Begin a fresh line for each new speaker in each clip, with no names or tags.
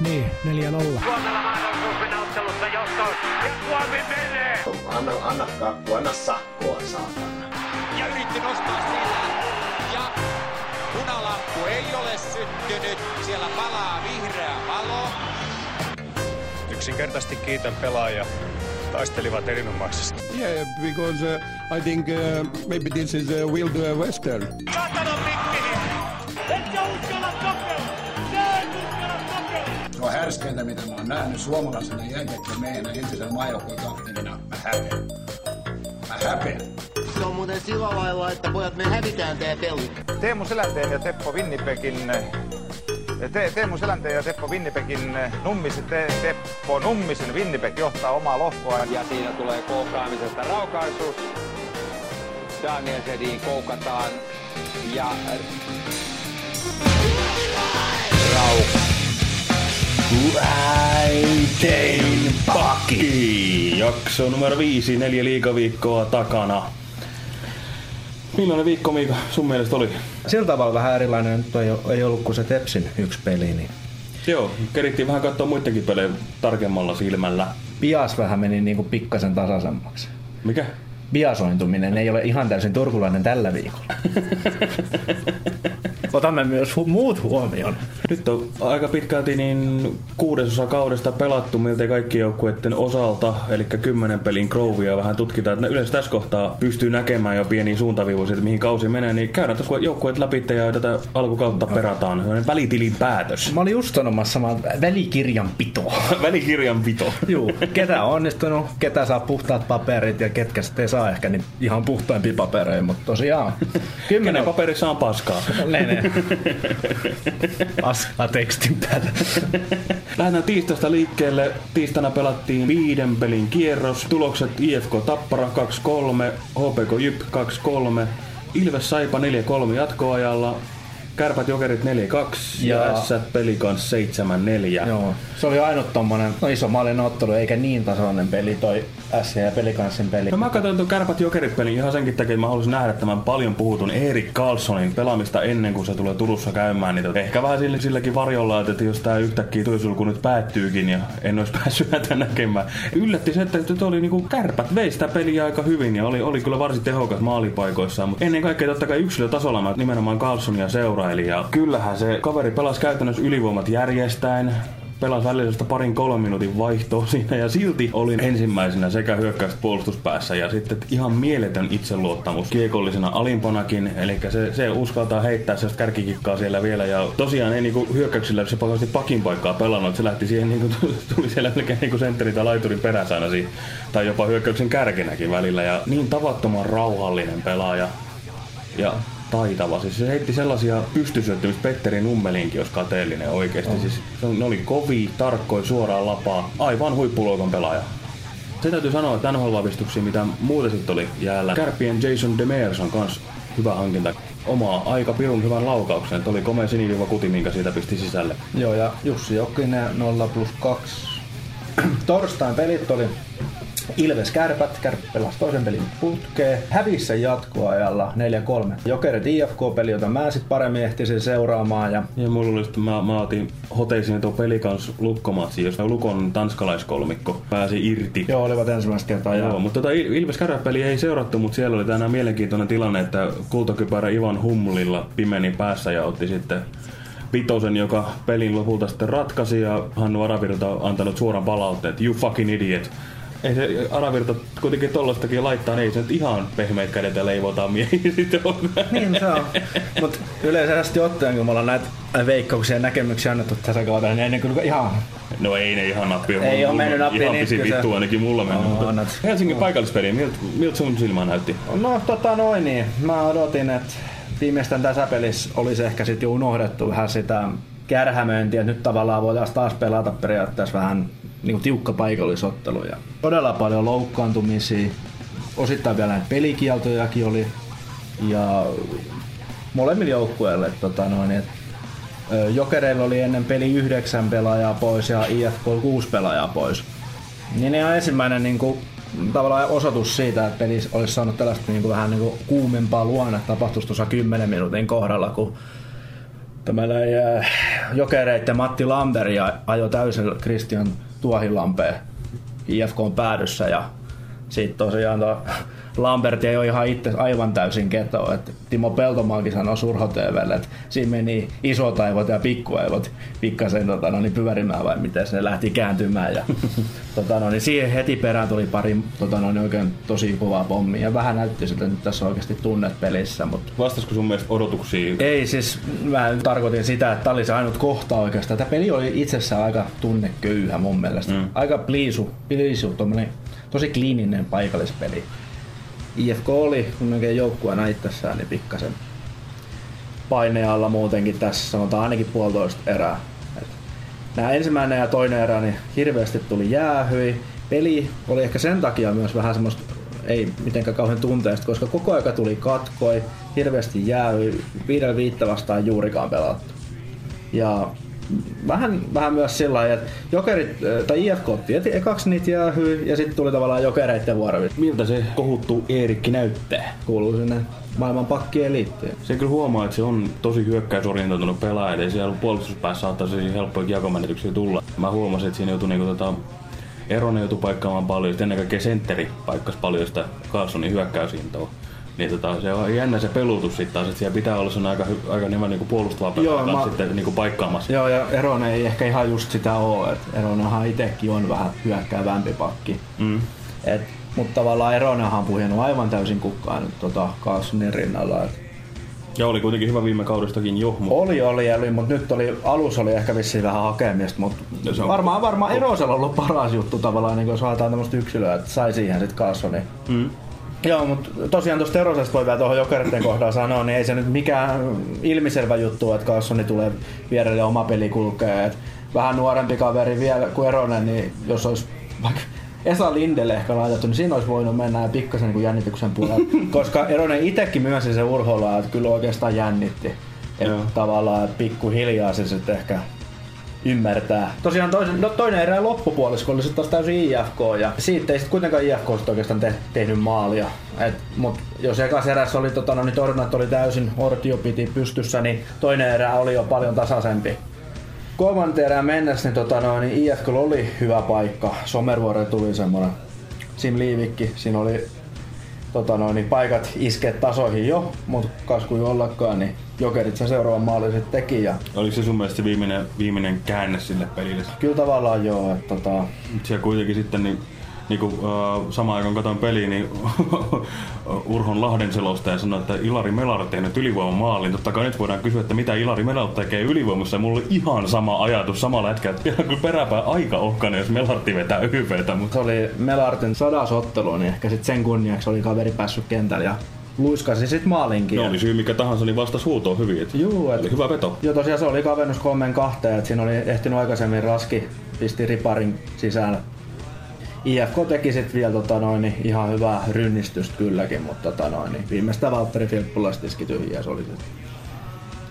Niin, 4-0.
Suomella mahdollisuus mennä ottelussa johtoon. Ja Suomi menee!
Anna, anna kakku, anna sakkoa, saatana.
ja yritti nostaa sillä. Ja punalamppu ei ole syttynyt. Siellä palaa vihreä valo.
Yksinkertaisesti kiitän pelaajia. Taistelivat erinomaisesti.
Yeah, because uh, I think uh, maybe this is a Wild uh, Western.
Saatana mikkiin!
Härskeintä, mitä mä oon nähnyt suomalaisena jääkiekkojen miehenä entisenä maajoukkueen kapteenina. Mä häpeän. Mä häpeän.
Se on muuten sillä lailla, että pojat me hävitään tää peli.
Teemu Selänteen ja Teppo Winnipegin te, Teemu Selänteen ja Teppo Winnipegin Nummisen, te, Teppo Nummisen Winnipeg johtaa omaa lohkoaan.
Ja siinä tulee kohtaamisesta raukaisuus. Daniel Sedin koukataan. Ja Rauka.
Äitein pakki! Jakso numero viisi, neljä liikaviikkoa takana. Millainen viikko Miika sun mielestä oli?
Sillä tavalla vähän erilainen nyt ei, ei ollut kuin se Tepsin yksi peli. Niin
Joo, kerittiin vähän katsoa muidenkin pelejä tarkemmalla silmällä.
Bias vähän meni niin kuin pikkasen tasaisemmaksi.
Mikä?
Biasointuminen ei ole ihan täysin turkulainen tällä viikolla. Otamme myös hu- muut huomioon.
Nyt on aika pitkälti niin kuudesosa kaudesta pelattu miltei kaikkien joukkueiden osalta, eli kymmenen pelin Grovia vähän tutkitaan. Että yleensä tässä kohtaa pystyy näkemään jo pieniä suuntaviivoja, että mihin kausi menee, niin käydään tuossa joukkueet läpi ja tätä alkukautta perataan. Sellainen välitilin päätös.
Mä olin just sanomassa samaa välikirjanpitoa.
Välikirjanpito.
Juu, ketä on onnistunut, ketä saa puhtaat paperit ja ketkä sitten ei saa ehkä niin ihan puhtaimpia papereita, mutta tosiaan.
Kenen paperissa on paskaa?
Ne, ne. Paskaa tekstin päällä.
Lähdetään tiistaista liikkeelle. Tiistaina pelattiin viiden pelin kierros. Tulokset IFK Tappara 2-3, HPK Jyp 2-3, Ilves Saipa 4-3 jatkoajalla, Kärpät Jokerit 4-2 ja,
Ja-
Ässät Pelikans 7-4.
Joo, se oli ainut tommonen no iso maalin ottelu, eikä niin tasainen peli toi S ja Pelikanssin peli.
No mä katsoin tuon Kärpät Jokerit pelin ihan senkin takia, että mä haluaisin nähdä tämän paljon puhutun Erik Karlssonin pelaamista ennen kuin se tulee Turussa käymään. Niin tota, ehkä vähän sillä, silläkin varjolla, että jos tää yhtäkkiä tuisulku nyt päättyykin ja en olisi päässyt häntä näkemään. Yllätti se, että tuo oli niinku Kärpät vei sitä peliä aika hyvin ja oli, oli kyllä varsin tehokas maalipaikoissaan. Mutta ennen kaikkea totta kai yksilötasolla mä nimenomaan Carlsonia seurailin ja kyllähän se kaveri pelasi käytännössä ylivoimat järjestäen. Pelasi välillä parin kolmen minuutin vaihtoa siinä ja silti olin ensimmäisenä sekä hyökkäys- puolustuspäässä. Ja sitten ihan mieletön itseluottamus kiekollisena alimpanakin, eli se, se uskaltaa heittää sellaista kärkikikkaa siellä vielä. Ja tosiaan ei niinku hyökkäyksillä se pakasti pakin paikkaa pelannut, se lähti siihen niinku, tuli siellä melkein niinku sentteri tai laiturin perässä aina siinä, tai jopa hyökkäyksen kärkenäkin välillä. Ja niin tavattoman rauhallinen pelaaja. Ja taitava. Siis se heitti sellaisia pystysyöttymistä Petteri Nummelinkin, jos kateellinen oikeasti. Siis se on- ne oli kovia, tarkkoja, suoraan lapaa. Aivan huippuluokan pelaaja. Se täytyy sanoa, että NHL-vahvistuksia, mitä muuta sitten oli jäällä. Kärpien Jason Demers on kans hyvä hankinta. Omaa aika pirun hyvän laukauksen. Että oli komea siniviiva kuti, minkä siitä pisti sisälle.
Joo, ja Jussi Jokinen 0 plus 2. Torstain pelit oli Ilves Kärpät, Kärpät pelasi toisen pelin putkeen. Hävisi sen jatkoajalla 4-3. Jokerit IFK-peli, jota mä sit paremmin ehtisin seuraamaan. Ja
Ja mulla oli sitten, mä, mä otin hoteisin tuo pelikans lukkomatsi, jos Lukon tanskalaiskolmikko pääsi irti.
joo, olivat ensimmäistä kertaa.
Joo, mutta tota Il- Ilves Kärpäpeli ei seurattu, mutta siellä oli tänään mielenkiintoinen tilanne, että kultakypärä Ivan Humlilla pimeni päässä ja otti sitten vitosen, joka pelin lopulta sitten ratkaisi ja Hannu Aravirta on antanut suoran palautteen, että you fucking idiot. Ei se Aravirta kuitenkin tollastakin laittaa, niin ei se nyt ihan pehmeät kädet ja leivotaan miehiä sitten on.
niin se on. Mutta yleisesti ottaen, kun me ollaan näitä veikkauksia ja näkemyksiä annettu tässä kaudella, niin ei ne kyllä ihan...
No ei ne ihan nappiin.
Ei oo
Mulla-
mennyt nappiin,
Ihan
niin se-
vittu ainakin mulla mennyt.
On,
mutta Helsingin paikallispeli, miltä, miltä sun silmään näytti?
No tota noin niin. Mä odotin, että viimeistään tässä pelissä olisi ehkä sitten jo unohdettu vähän sitä kärhämöintiä, että nyt tavallaan voitaisiin taas pelata periaatteessa vähän niin kuin tiukka paikallisottelu. Ja todella paljon loukkaantumisia, osittain vielä näitä pelikieltojakin oli. Ja molemmille joukkueille, tota noin, et, Jokereilla oli ennen peli yhdeksän pelaajaa pois ja IFK kuusi pelaajaa pois. Niin ihan ensimmäinen niin kuin, tavallaan osoitus siitä, että peli olisi saanut tällaista niin kuin, vähän niin kuin kuumempaa luonnetta tapahtuisi tuossa 10 minuutin kohdalla, kun Tämä äh, jokereiden Matti Lamberi ja ajo täysillä Christian Tuohilampeen IFK on päädyssä ja sitten tosiaan tuo Lambert ei ole ihan itse aivan täysin keto. Et Timo Peltomaakin sanoi Surho TVlle, että siinä meni isot aivot ja pikkuaivot pikkasen tota, no, niin pyörimään vai miten se lähti kääntymään. Ja, tota, no, niin siihen heti perään tuli pari tota, no, niin oikein tosi kovaa pommia ja vähän näytti siltä, että nyt tässä on oikeasti tunnet pelissä. Mutta
Vastasiko sun mielestä odotuksia?
ei siis, mä tarkoitin sitä, että tämä oli se ainut kohta oikeastaan. Tämä peli oli itsessään aika tunneköyhä mun mielestä. Mm. Aika pliisu, pliisu tommonen, tosi kliininen paikallispeli. IFK oli kuitenkin joukkueena itsessään niin pikkasen paineen alla muutenkin tässä, sanotaan ainakin puolitoista erää. Et nämä ensimmäinen ja toinen erä niin hirveästi tuli jäähyi. Peli oli ehkä sen takia myös vähän semmoista ei mitenkään kauhean tunteesta, koska koko aika tuli katkoi, hirveästi jäähyi, viidellä viittä vastaan juurikaan pelattu. Ja vähän, vähän myös sillä lailla, että jokerit, tai IFK otti ekaksi niitä jäähyy, ja sitten tuli tavallaan jokereiden vuoro.
Miltä se kohuttu Eerikki näyttää?
Kuuluu sinne maailman pakkien liittyyn.
Se kyllä huomaa, että se on tosi hyökkäysorientoitunut pelaaja, eli siellä puolustuspäässä saattaa tosi helppoja jakomenetyksiä tulla. Mä huomasin, että siinä joutui niinku tota, Eronen joutui paikkaamaan paljon, sitten ennen kaikkea sentteri paikkas paljon sitä Carlsonin hyökkäysintoa. Niin tota, se on jännä se pelutus sitten taas, että siellä pitää olla sen aika, aika nimä niinku puolustava pelaaja
mä-
sitten niinku paikkaamassa.
Joo, ja Eronen ei ehkä ihan just sitä oo, että Eronenhan itsekin on vähän hyökkäävämpi pakki.
Mm.
Et, mutta tavallaan Eronenhan on puhjennut aivan täysin kukkaan nyt tota Carlsonin rinnalla. Et
Ja oli kuitenkin hyvä viime kaudestakin jo, mutta
oli, oli, oli, mutta nyt oli, alus oli ehkä vissiin vähän hakemista, mutta
No se on-
varmaan, varmaan Erosella on ollut paras juttu tavallaan, niin jos haetaan tämmöistä yksilöä, että sai siihen sitten Carlsonin.
mm.
Joo, mutta tosiaan tuosta Erosesta voi vielä tuohon jokeritten kohdalla sanoa, niin ei se nyt mikään ilmiselvä juttu, että Carlsoni tulee vierelle oma peli kulkee. Et vähän nuorempi kaveri vielä kuin Eronen, niin jos olisi vaikka Esa Lindelle ehkä laitettu, niin siinä olisi voinut mennä pikkasen niin kuin jännityksen puolella. Koska Eronen itsekin myönsi se urholla, että kyllä oikeastaan jännitti. Että tavallaan pikkuhiljaa se sitten ehkä ymmärtää. Tosiaan toisen, no toinen erä loppupuolisko oli sitten taas täysin IFK ja siitä ei sitten kuitenkaan IFK oikeastaan te, tehnyt maalia. Et, mut jos ekas erässä oli tota, no, niin torjunnat oli täysin, Ortio piti pystyssä, niin toinen erä oli jo paljon tasaisempi. Kolmanteen erään mennessä niin, tota, no, niin IFK oli hyvä paikka. Somervuore tuli semmoinen Sim Liivikki. Siinä oli tota, no, niin paikat iskeet tasoihin jo, mutta kas kuin ollakaan, niin Jokerit sen seuraavan maalin sitten teki. Ja
oliko se sun mielestä se viimeinen, viimeinen käänne sille pelille?
Kyllä tavallaan joo, että tota,
Siellä kuitenkin sitten niin, niin kuin, äh, samaan aikaan katsoin peliä, niin Urhon Lahden selostaja sanoi, että Ilari Melar tehnyt ylivoimamaalin. Totta kai nyt voidaan kysyä, että mitä Ilari Melar tekee ylivoimassa. Ja mulla oli ihan sama ajatus, sama lätkä, että vielä kyllä peräpää aika ohkainen, jos Melartti vetää YVtä. Mutta
se oli Melartin sadas ottelu, niin ehkä sitten sen kunniaksi oli kaveri päässyt kentälle ja luiskasi sitten maalinkin.
no, oli syy mikä tahansa, niin vasta huutoon hyvin. Et
Juu, et,
oli hyvä veto.
Joo, tosiaan se oli kavennus kolmen kahteen, että siinä oli ehtinyt aikaisemmin raski, pisti riparin sisään. IFK teki sitten vielä tota noin, niin ihan hyvää rynnistystä kylläkin, mutta tota noin, niin viimeistä Valtteri Filppulas tiski tyhjiä, se oli sit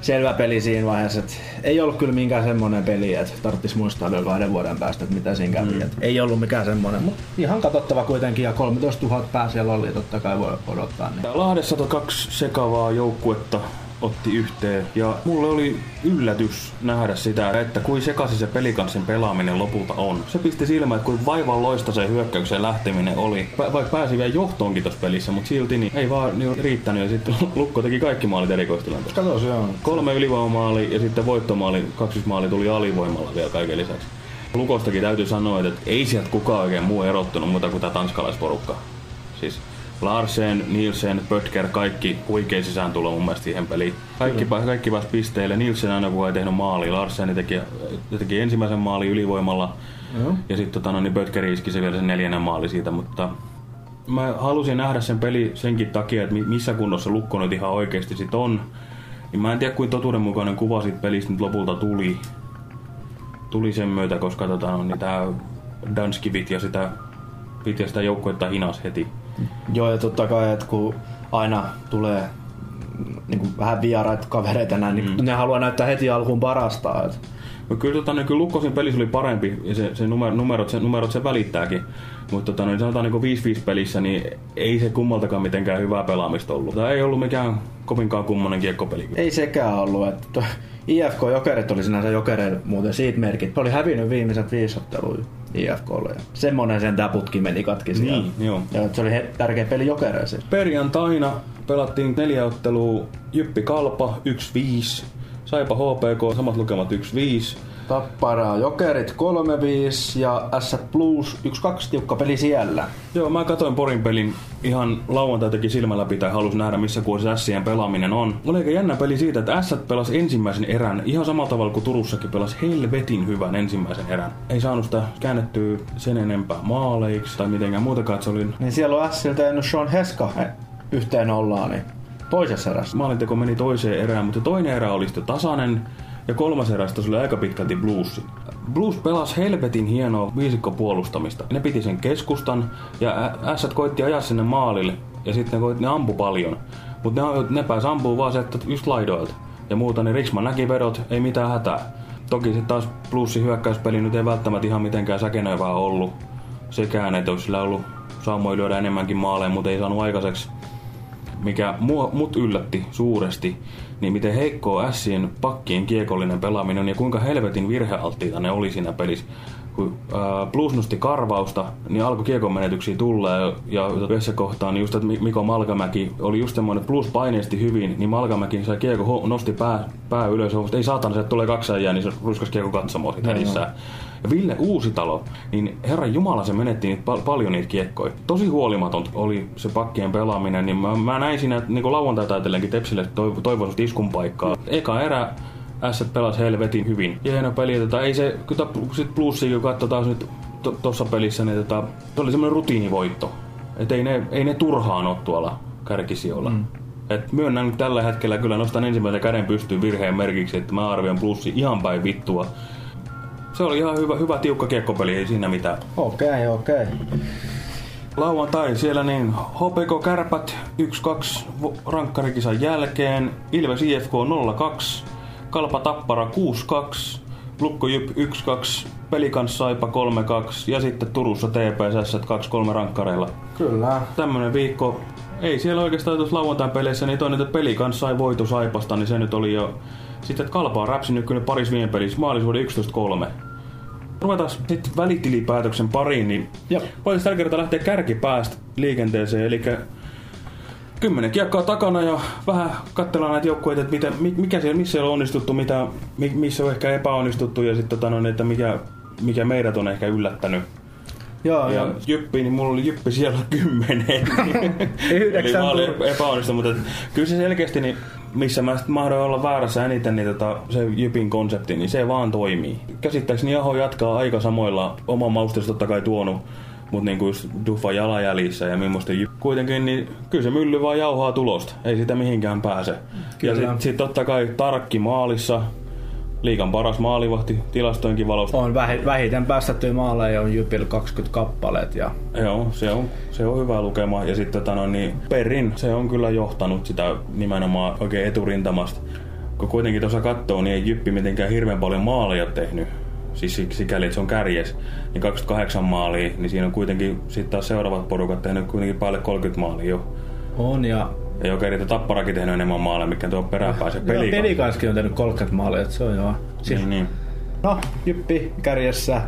selvä peli siinä vaiheessa. Et ei ollut kyllä minkään semmonen peli, että tarvitsisi muistaa vielä kahden vuoden päästä, että mitä siinä kävi. Mm. Et ei ollut mikään semmonen, mutta ihan katsottava kuitenkin ja 13 000 pää siellä oli, totta kai voi odottaa. Niin.
Lahdessa to kaksi sekavaa joukkuetta otti yhteen. Ja mulle oli yllätys nähdä sitä, että kuin sekaisin se pelikanssin pelaaminen lopulta on. Se pisti silmään, että kuin vaivan loista se hyökkäyksen lähteminen oli. Pä- vaikka pääsi vielä johtoonkin tuossa pelissä, mutta silti niin ei vaan niin riittänyt. Ja sitten Lukko teki kaikki maalit erikoistilanteessa.
Kato se on.
Kolme ylivoimamaali ja sitten voittomaali, kaksismaali tuli alivoimalla vielä kaiken lisäksi. Lukostakin täytyy sanoa, että ei sieltä kukaan oikein muu erottunut muuta kuin tämä tanskalaisporukka. Siis Larsen, Nielsen, Pötker, kaikki huikea sisääntulo mun mielestä siihen peliin. Kaikki, pä- kaikki pääsi pisteille. Nielsen aina kun ei tehnyt maali. Larsen teki, teki ensimmäisen maali ylivoimalla.
Joo.
Ja sitten tota, no, niin Pötker iski se vielä sen neljännen maali siitä, mutta mä halusin nähdä sen peli senkin takia, että mi- missä kunnossa Lukko nyt ihan oikeasti sit on. Niin mä en tiedä, kuin totuudenmukainen kuva siitä pelistä nyt lopulta tuli. Tuli sen myötä, koska tota, no, niin tää Danskivit ja sitä, ja sitä joukkuetta hinas heti.
Joo, ja totta kai, että kun aina tulee niin kuin vähän vieraita kavereita näin, niin mm. ne haluaa näyttää heti alkuun parasta. Et.
No kyllä, tota, niin, kyllä Lukkosin pelissä oli parempi ja se, se numer, numerot, se, numerot se välittääkin. Mutta tota, niin sanotaan niin 5-5 pelissä, niin ei se kummaltakaan mitenkään hyvää pelaamista ollut. Tämä ei ollut mikään kovinkaan kummonen kiekkopeli.
Ei sekään ollut. Että IFK Jokerit oli sinänsä Jokereille muuten siitä merkit. Oli hävinnyt viimeiset viisottelua IFKlle. Ja semmonen sen putki meni katki siellä.
Niin, joo.
Ja se oli tärkeä peli Jokereille.
Perjantaina pelattiin neljä ottelua Jyppi Kalpa 1-5. Saipa HPK samat lukemat 1-5.
Tappara Jokerit 3-5 ja S Plus 1-2 tiukka peli siellä.
Joo, mä katsoin Porin pelin ihan lauantai teki silmällä pitää halus nähdä missä kuosi Sien pelaaminen on. Oli aika jännä peli siitä, että S pelasi ensimmäisen erän ihan samalla tavalla kuin Turussakin pelasi helvetin hyvän ensimmäisen erän. Ei saanut sitä käännettyä sen enempää maaleiksi tai mitenkään muutakaan, että se oli...
Niin siellä on Siltä jäänyt Sean Heska yhteen ollaan, niin toisessa erässä.
Maalinteko meni toiseen erään, mutta toinen erä oli sitten tasainen ja kolmas erästä se oli aika pitkälti bluesi. Blues pelasi helvetin hienoa viisikkopuolustamista. Ne piti sen keskustan ja ässät koitti ajaa sinne maalille ja sitten ne, koitti, ne ampu paljon. Mutta ne, ne pääsi ampuu vaan se, että just laidoilta. Ja muuta, niin Riksman näki vedot, ei mitään hätää. Toki sitten taas Bluesin hyökkäyspeli nyt ei välttämättä ihan mitenkään säkenöivää ollut. Sekään, että olisi sillä ollut saamoi lyödä enemmänkin maaleja, mutta ei saanut aikaiseksi. Mikä mua, mut yllätti suuresti, niin miten heikkoa Ässien pakkien kiekollinen pelaaminen on ja kuinka helvetin virhealttiita ne oli siinä pelissä. Kun äh, Blues nosti karvausta, niin alkoi kiekon menetyksiä tulla ja, yhdessä kohtaan niin just, että Miko Malkamäki oli just semmoinen, Blues paineesti hyvin, niin Malkamäki sai kiekko, nosti pää, pää ylös, ei saatana, se tulee kaksi äijää, niin se ruskasi kiekko katsomaan edissään. Ja Ville Uusitalo, niin herran jumala se menetti niitä, pal- paljon niitä kiekkoja. Tosi huolimaton oli se pakkien pelaaminen, niin mä, mä näin siinä niin lauantaita ajatellenkin Tepsille toiv- toivoisuus iskun paikkaa. Eka erä S pelasi helvetin hyvin. Ja hieno peli, tota, ei se, kyllä sit plussi, kun katsotaan nyt tuossa pelissä, niin tota, se oli semmoinen rutiinivoitto. Että ei ne, ei ne turhaan ole tuolla kärkisijoilla. Mm. Et myönnän tällä hetkellä kyllä nostan ensimmäisen käden pystyyn virheen merkiksi, että mä arvioin plussi ihan päin vittua se oli ihan hyvä, hyvä tiukka kiekkopeli, ei siinä mitään.
Okei, okay, okei. Okay.
Lauantai siellä niin HPK Kärpät 1-2 rankkarikisan jälkeen, Ilves IFK 0-2, Kalpa Tappara 6-2, Lukko Jyp 1-2, Pelikans Saipa 3-2 ja sitten Turussa TPS 2-3 rankkareilla.
Kyllä.
Tämmönen viikko. Ei siellä oikeastaan tuossa lauantain peleissä, niin toinen, että Pelikans sai voitu Saipasta, niin se nyt oli jo... Sitten, että Kalpa on räpsinyt kyllä paris viime pelissä, maalisuuden 11-3 ruvetaan sitten välitilipäätöksen pariin, niin voitaisiin tällä kertaa lähteä kärkipäästä liikenteeseen, eli kymmenen kiekkaa takana ja vähän katsellaan näitä joukkueita, että mitä, mikä siellä, missä on onnistuttu, mitä, missä on ehkä epäonnistuttu ja sitten tota, että mikä, mikä meidät on ehkä yllättänyt.
Joo,
ja
joo.
Jyppi, niin mulla oli Jyppi siellä kymmenen. Eli mä olin epäonnistunut, mutta kyllä se selkeästi, niin missä mä sitten mahdoin olla väärässä eniten, niin tota, se Jypin konsepti, niin se vaan toimii. Käsittääkseni Aho jatkaa aika samoilla, oman maustus totta kai tuonut, mutta niin kuin just Duffa jalanjäljissä ja millaista kuitenkin, niin kyllä se mylly vaan jauhaa tulosta. Ei sitä mihinkään pääse. Kyllä. Ja sitten sit totta kai Tarkki maalissa, liikan paras maalivahti tilastoinkin valosta.
On vähiten päästettyjä maaleja on Jypil 20 kappaleet. Ja...
Joo, se on, se on hyvä lukema. Ja sitten tota, no, niin Perin, se on kyllä johtanut sitä nimenomaan oikein eturintamasta. Kun kuitenkin tuossa katsoo, niin ei Jyppi mitenkään hirveän paljon maaleja tehnyt. Siis sikäli, että se on kärjes, niin 28 maalia, niin siinä on kuitenkin sitten taas seuraavat porukat tehnyt kuitenkin päälle 30 maalia jo.
On ja
ja Jokerit ja Tapparakin tehnyt enemmän maaleja, mikä tuo peräpää se peli.
Pelikanskin on tehnyt 30 maalia, että se on joo.
Siis, niin, niin.
No, Jyppi kärjessä.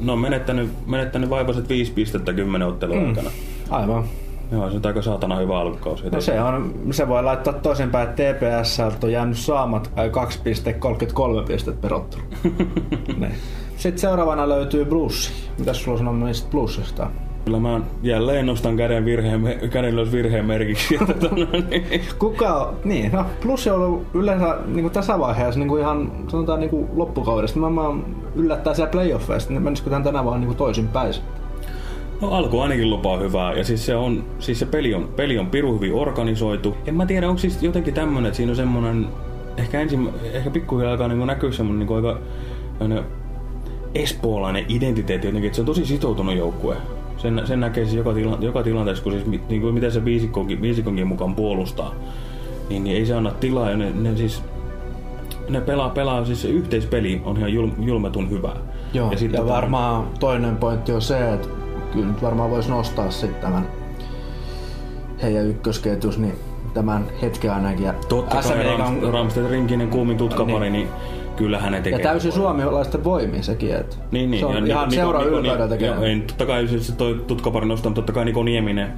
No, menettänyt, menettänyt vaivaset viisi pistettä kymmenen ottelun mm. aikana.
Aivan.
Joo, se on aika saatana hyvä alkukausi.
No se, on, se voi laittaa toisinpäin, että TPS on jäänyt saamat 2,33 pistettä per ottelu. Sitten seuraavana löytyy Blues. Mitäs sulla sanoo niistä Bluesista?
Kyllä mä jälleen nostan käden, virheen, käden ylös virheen merkiksi. Tota, no niin.
Kuka, niin, no plus on ollut yleensä niin kuin tässä vaiheessa niin kuin ihan sanotaan niin kuin loppukaudesta. Mä, mä yllättää siellä playoffeista, niin menisikö tämän tänä vaan niin kuin toisin päin?
No alku ainakin lupaa hyvää ja siis se, on, siis se peli, on, peli on piru hyvin organisoitu. En mä tiedä, onko siis jotenkin tämmönen, että siinä on semmonen, ehkä, ensin, ehkä pikkuhiljaa alkaa niin näkyä semmonen niin aika espoolainen identiteetti jotenkin, että se on tosi sitoutunut joukkue sen, sen näkee siis joka, tila, joka tilanteessa, kun siis, niin kuin miten se viisikonkin, viisikonkin mukaan puolustaa. niin, niin ei se anna tilaa. Ja ne, ne siis ne pelaa, pelaa siis se yhteispeli on ihan jul, julmetun hyvää.
Joo, ja,
sit
ja
tota-
varmaan toinen pointti on se, että kyllä nyt varmaan voisi nostaa sitten tämän heidän ykkösketjus, niin tämän hetken ainakin. Ja
Totta
SM
kai Ramstedt Rinkinen kuumin tutkapari, niin, kyllähän ne tekee.
ja täysin suomalaisten voimin sekin, että
Niin, niin.
se on
ja
ihan
Niko-
seura
Niko-
ylpeydeltä
Niko-
tekee.
joo, ei, totta kai se, toi tutkapari nostaa, mutta totta kai Niko Nieminen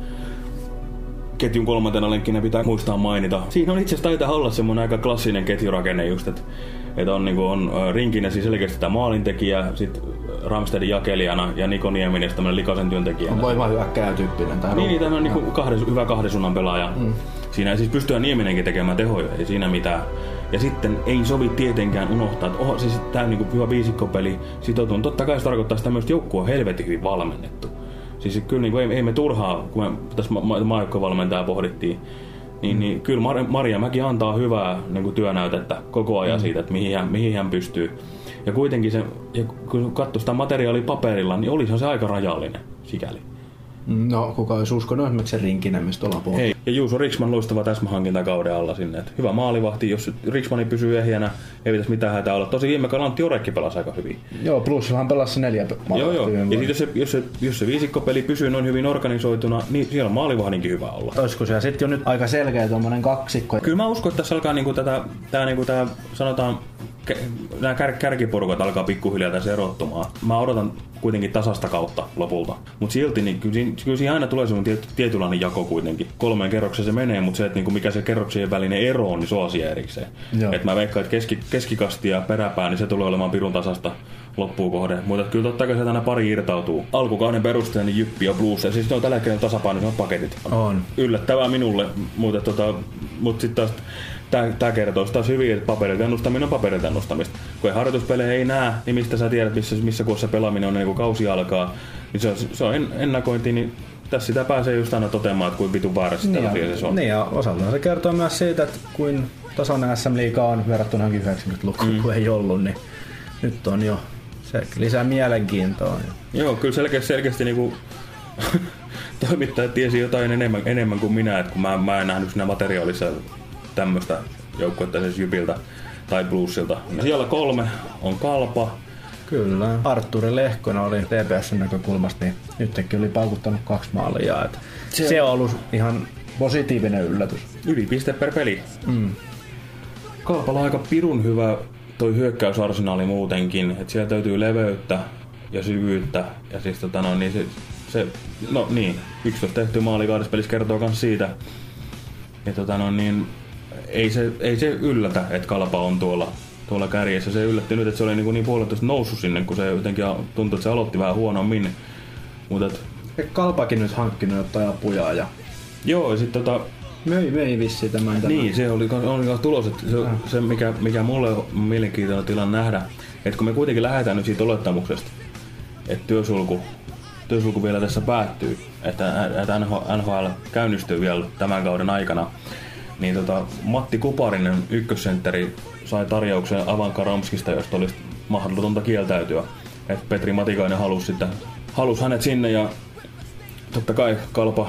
ketjun kolmantena lenkkinä pitää muistaa mainita. Siinä on itse asiassa taitaa olla semmoinen aika klassinen ketjurakenne just, että, että on, niin on Rinkinen siis selkeästi tämä maalintekijä, sitten Ramstedin jakelijana ja Niko Nieminen tämmöinen likaisen työntekijänä.
On voimahyökkäjä tyyppinen. Tai
Niin, niin tämä on niinku kahdes, hyvä kahden suunnan pelaaja. Mm. Siinä ei siis pystyä Nieminenkin tekemään tehoja, ei siinä mitään. Ja sitten ei sovi tietenkään unohtaa, että oho, siis tämä on niinku hyvä viisikkopeli sitoutunut. Totta kai se tarkoittaa sitä myös, että joukkue on helvetin hyvin valmennettu. Siis kyllä niinku, ei, ei, me turhaa, kun me tässä ma- ma- maajoukkovalmentajaa pohdittiin, niin, niin kyllä Mar- Maria Mäki antaa hyvää niin kuin työnäytettä koko ajan mm. siitä, että mihin hän, mihin hän pystyy. Ja kuitenkin se, ja kun katsoi sitä materiaalia paperilla, niin olihan se aika rajallinen sikäli.
No, kuka olisi uskonut esimerkiksi se rinkinen, mistä ollaan puhuttu.
Hei, ja Juuso Riksman loistava täsmähankinta kauden alla sinne. Et hyvä maalivahti, jos Riksmani pysyy ehjänä, ei pitäisi mitään hätää olla. Tosi viime kaudella Antti Orekki pelasi aika hyvin.
Joo, plussahan pelasi neljä
Joo, joo. Ja
vuonna.
sit jos se, jos, se, jos se viisikkopeli pysyy noin hyvin organisoituna, niin siellä on maalivahdinkin hyvä olla.
Olisiko siellä sitten jo nyt aika selkeä tuommoinen kaksikko?
Kyllä mä uskon, että tässä alkaa niinku tätä, tää niinku tää, sanotaan, nämä kär, kärkiporukat alkaa pikkuhiljaa tässä erottumaan. Mä odotan kuitenkin tasasta kautta lopulta. Mutta silti niin kyllä, siinä, kyllä siinä aina tulee semmoinen tiet, tietynlainen jako kuitenkin. Kolmeen kerrokseen se menee, mutta se, että niinku mikä se kerroksien välinen ero on, niin se on asia erikseen.
Joo.
Et mä veikkaan, että keski, keskikasti ja peräpää, niin se tulee olemaan pirun tasasta loppuun kohde. Mutta kyllä totta kai sieltä aina pari irtautuu. Alkukauden perusteella niin Jyppi ja Blues. Ja siis ne on tällä hetkellä tasapainoiset paketit.
On.
Yllättävää minulle, mutta tota, mut sitten taas Tää, tää kertoo taas hyvin, että paperilta ennustaminen on paperilta ennustamista. Kun ei harjoituspelejä ei näe, niin mistä sä tiedät, missä, missä kuossa pelaaminen on ennen kuin kausi alkaa. Niin se on, se on en, ennakointi, niin tässä sitä pääsee just aina toteamaan, että kuinka vitun väärässä
Niin, ja,
se on.
niin ja osaltaan se kertoo myös siitä, että kuin tasainen SM Liiga on verrattuna johonkin 90-lukuun, mm. kun ei ollut, niin nyt on jo se lisää mielenkiintoa.
Joo, kyllä selkeästi, selkeästi niinku, toimittajat tiesi jotain enemmän, enemmän kuin minä, että kun mä, mä en nähnyt siinä materiaalissa tämmöistä joukkuetta siis Jypiltä tai Bluesilta. Ja siellä kolme on Kalpa,
Kyllä. Arturi Lehkonen oli TPSn näkökulmasta, niin nytkin oli paukuttanut kaksi maalia. Et se, se on ollut ihan positiivinen yllätys.
Yli piste per peli. Mm. Kalpalla on aika pirun hyvä toi hyökkäysarsenaali muutenkin. Että siellä täytyy leveyttä ja syvyyttä. Ja siis tota no, niin se, se, no niin, 11 tehty maali kahdessa pelissä kertoo myös siitä. Ja tota no, niin ei se, ei se yllätä, että Kalpa on tuolla, tuolla kärjessä. Se yllätti nyt, että se oli niin, niin puolitoista noussut sinne, kun se jotenkin tuntui, että se aloitti vähän huonommin. Mutta
Kalpakin nyt hankkinut jotain apuja ja
joo, ja sitten tota,
möi, möi vissi tämän. tämän.
Niin, se oli, oli tulos, että se, se mikä, mikä mulle on mielenkiintoinen tilanne nähdä, että kun me kuitenkin lähdetään nyt siitä olettamuksesta, että työsulku, työsulku vielä tässä päättyy, että, että NHL käynnistyy vielä tämän kauden aikana, niin tota, Matti Kuparinen, ykkössentteri, sai tarjouksen Avan Karamskista, josta olisi mahdotonta kieltäytyä. että Petri Matikainen halusi, sitten, halusi hänet sinne ja totta kai Kalpa,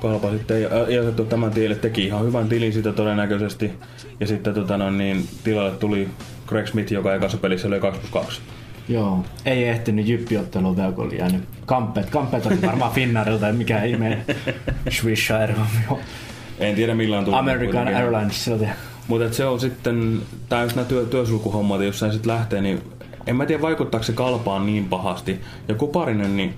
Kalpa sitten ei otettu tämän tielle, teki ihan hyvän tilin siitä todennäköisesti. Ja sitten tota, no, niin, tilalle tuli Greg Smith, joka ekassa pelissä löi 2 plus 2.
Joo, ei ehtinyt jyppiotteluun vielä, kun oli jäänyt kamppeet. Kamppeet oli varmaan Finnairilta, mikä ihme Swissair on.
En tiedä millään tuli.
American Airlines silti.
Mutta se on sitten, tää just nää työ, työsulkuhommat, jos sä sitten lähtee, niin en mä tiedä vaikuttaako se kalpaan niin pahasti. Ja Kuparinen, niin